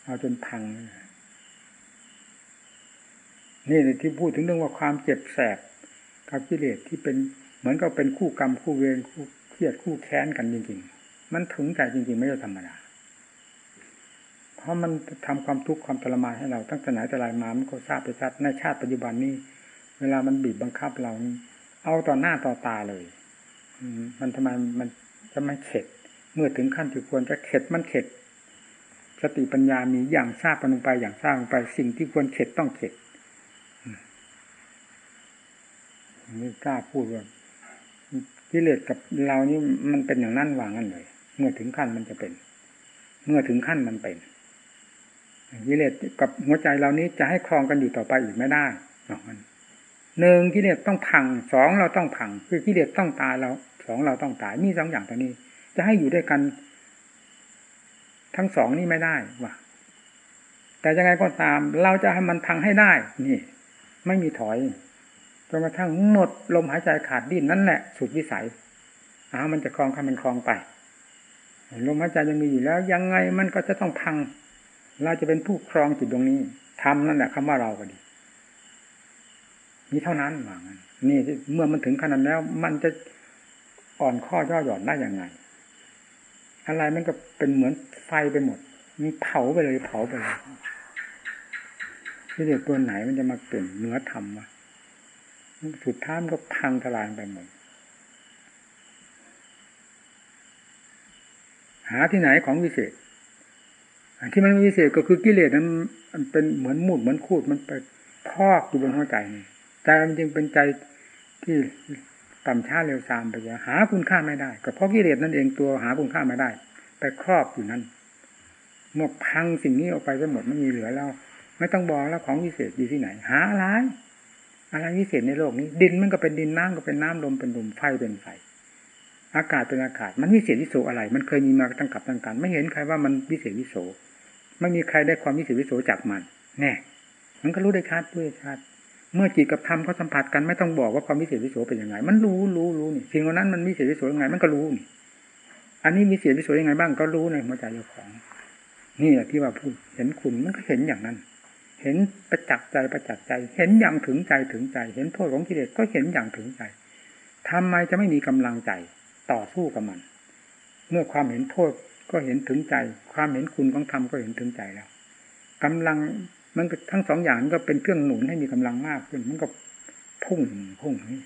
เอาจนพัง นี่ที่พูดถึงเรื่องว่าความเจ็บแสบกับกิเลสที่เป็นเหมือนกับเป็นคู่กรรมคู่เวรคู่เครียดคู่แค้นกันจริง ๆ มันถึงใจจริง ๆ ไม่ใช่ธรรมดา เพราะมันทำความทุกข์ความทรมานให้เราตั้งแต่ไหนแต่ไรมามันก็ทราบไปชัดในชาติปัจจุบันนี้ เวลามันบีบบังคับเราเอาต่อหน้าต่อตาเลยมันทำไมมันจะไม่เข็ด เมื่อถึงขั้นที่ควรจะเข็ดมันเข็ดสติปัญญามีอย่างทราบปลงไปอย่างทราบลงไป สิ่งที่ควรเข็ดต้องเข็ด ไม่กล้าพูดว่ากิเลสกับเรานี่มันเป็นอย่างนั้นวางกันเลย เมื่อถึงขั้นมันจะเป็น เมื่อถึงขั้นมันเป็นกิเลสกับหัวใจเรานี้จะให้ครองกันอยู่ต่อไปอีกไม่ได้สองมันหนึ่งกิเลสต้องพังสองเราต้องพัง คือกิเลสต้องตายเราสองเราต้องตายมีสองอย่างตัวนี้ จะให้อยู่ด้วยกัน ทั้งสองนี่ไม่ได้ว่ะแต่ยังไงก็ตาม เราจะให้มันพังให้ได้ นี่ ไม่มีถอย จนกระทั่งหมดลมหายใจขาดดิ้นนั่นแหละสุดวิสัยอ้ามันจะคลองข้ามันคลองไปลมหายใจยังมีอยู่แล้ว ยังไงมันก็จะต้องพัง เราจะเป็นผู้ครองจิตตรงนี้ทำนั่นแหละคำว่าเราก็ดีมีเท่านั้นว่างนนี่เมื่อมันถึงขนาดแล้ว มันจะอ่อนข้อย่อหย่อนได้ยังไง อะไรมันก็เป็นเหมือนไฟไปหมดมันเผาไปเลยเผาไปเลยที่เด็กตัวไหนมันจะมาเปลี่ยนเนื้อธรรมวะ สุดท้ายมันก็พังทลายไปหมดหาที่ไหนของวิเศษที่มันวิเศษก็คือกิเลสนั้นมันเป็นเหมือนมูดเหมือนคูดมันไปพอกอยู่บนหัวใจนี่ใจมันจึงเป็นใจที่ต่ำช้าเร็วซามไปเลยหาคุณค่าไม่ได้ ก็เพราะกิเลสนั่นเองตัวหาคุณค่าไม่ได้ ไปครอบอยู่นั้นเมื่อพังสิ่งนี้ออกไปไปหมดไม่มีเหลือแล้ว ไม่ต้องบอกแล้วของวิเศษอยู่ที่ไหน หาอะไร อะไรวิเศษในโลกนี้ ดินมันก็เป็นดินน้ำก็เป็นน้ำลมเป็นลมไฟเป็นไฟ อากาศเป็นอากาศ มันวิเศษวิโสอะไร มันเคยมีมาตั้งกับตั้งการไม่เห็นใครว่ามันวิเศษวิโสไม่มีใครได้ความวิเศษวิโสจากมัน แน่มันก็รู้ได้ชัดด้วยชัดเมื่อจิตกับธรรมเขาสัมผัสกันไม่ต้องบอกว่าความวิเศษวิโสเป็นยังไง มันรู้รู้รู้นี่สิ่งนั้นมันวิเศษวิโสยังไง มันก็รู้นี่อันนี้วิเศษวิโสยังไงบ้างก็รู้ในหัวใจเจ้าของ นี่แหละที่ว่าพูดเห็นคุณมันก็เห็นอย่างนั้น เห็นประจักษ์ใจประจักษ์ใจ เห็นอย่างถึงใจถึงใจ เห็นโทษของกิเลสก็เห็นอย่างถึงใจทำไมจะไม่มีกำลังใจต่อสู้กับมัน เมื่อความเห็นโทษก็เห็นถึงใจ ความเห็นคุณของธรรมก็เห็นถึงใจแล้วกำลังมันทั้งสองอย่างก็เป็นเครื่องหนุนให้มีกำลังมากขึ้น มันก็พุ่งพุ่งนี่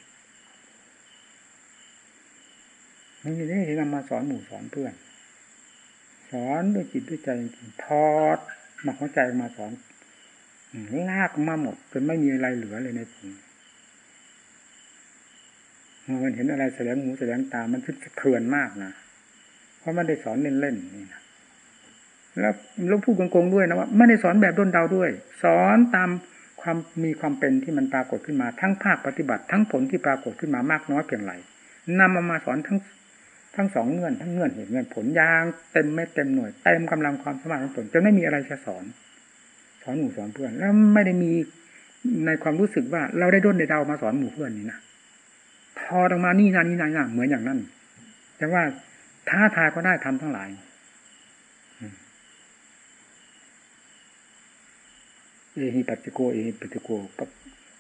นี่นี่ที่นำมาสอนหมู่สอนเพื่อน สอนด้วยจิตด้วยใจจริงทอดมาเข้าใจมาสอน ลากมาหมดจนไม่มีอะไรเหลือเลยในผมมันเห็นอะไรแสดงหูแสดงตา มันสะเทือนมากนะ เพราะมันได้สอนเล่นๆนี่นะแล้วเราพูดโกงๆด้วยนะว่าไม่ได้สอนแบบด้นเดาด้วย สอนตามความมีความเป็นที่มันปรากฏขึ้นมา ทั้งภาคปฏิบัติทั้งผลที่ปรากฏขึ้นมามากน้อยเพียงไรนำมามาสอนทั้งทั้งสองเงื่อนทั้งเงื่อนเหตุเงื่อนผลยางเต็มไม่เต็มหน่วยเต็มกำลังความสามารถของตนจะไม่มีอะไรจะสอน สอนหมู่สอนเพื่อน แล้วไม่ได้มีในความรู้สึกว่า เราได้ด้นได้เดามาสอนหมู่เพื่อนนี่นะพอออกมานี่นานี่นานี่เหมือนอย่างนั้นแต่ว่าท้าทายก็ได้ทำทั้งหลายเอหิปัจจโกเอหิปัจจโก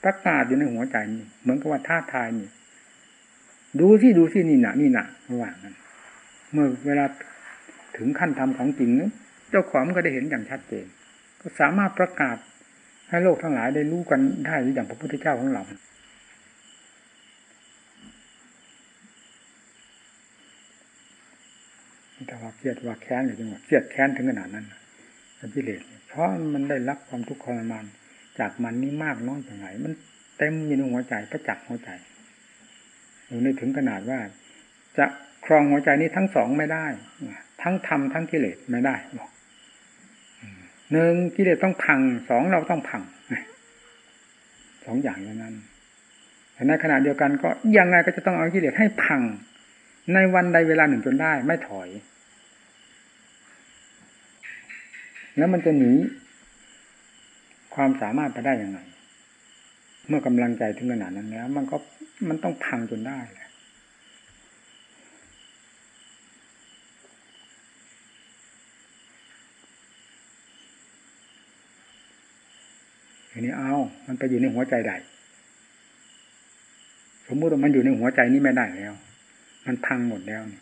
ประกาศอยู่ในหัวใจนี่เหมือนกับว่าท้าทายนี่ดูที่ดูที่นี่หนะนี่หนะระหว่างนั้น เมื่อเวลาถึงขั้นทำของจริงเจ้าของก็ได้เห็นอย่างชัดเจน สามารถประกาศให้โลกทั้งหลายได้รู้กันได้อย่างพระพุทธเจ้าของเราแต่ว่าเครียดว่าแค้นหรือจังหวะเครียดแค้นถึงขนาดนั้นกิเลสเพราะมันได้รับความทุกข์ทรมานจากมันนี่มากน้อยอย่างไรมันเต็มอยู่ในหัวใจประจักษ์หัวใจอยู่ในถึงขนาดว่า จะครองหัวใจนี้ทั้งสองไม่ได้ ทั้งธรรมทั้งกิเลสไม่ได้บอก หนึ่งกิเลสต้องพังสองเราต้องพังองอย่างอย่างนั้นแต่ในขณะเดียวกันก็ยังไงก็จะต้องเอากิเลสให้พัง ในวันใดเวลาหนึ่งจนได้ไม่ถอย แล้วมันจะหนีความสามารถไปได้ยังไง เมื่อกำลังใจถึงขนาดนั้นแล้ว มันก็มันต้องพังจนได้แหละทีนี้เอา มันไปอยู่ในหัวใจใด สมมุติว่ามันอยู่ในหัวใจนี้ไม่ได้แล้ว มันพังหมดแล้วนี่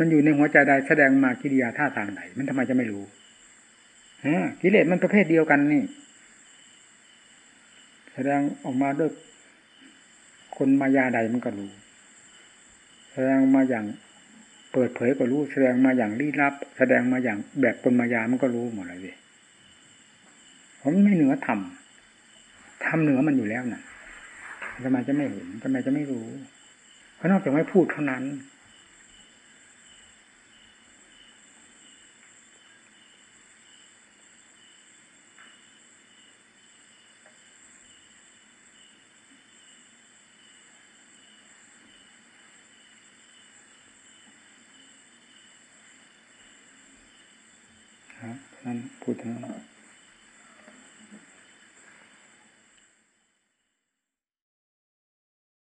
มันอยู่ในหัวใจใดแสดงมากิริยาท่าทางไหน มันทำไมจะไม่รู้ฮะกิเลสมันประเภทเดียวกันนี่ แสดงออกมาด้วยคนมายาใดมันก็รู้ แสดงมาอย่างเปิดเผยก็รู้ แสดงมาอย่างลี้ลับ แสดงมาอย่างแบบคนมายามันก็รู้หมดเลยผมไม่เหนือธรรม ทำเหนือมันอยู่แล้วนะ่ะทำไมจะไม่เห็นทำไมจะไม่รู้เพราะนอกจากไม่พูดเท่านั้น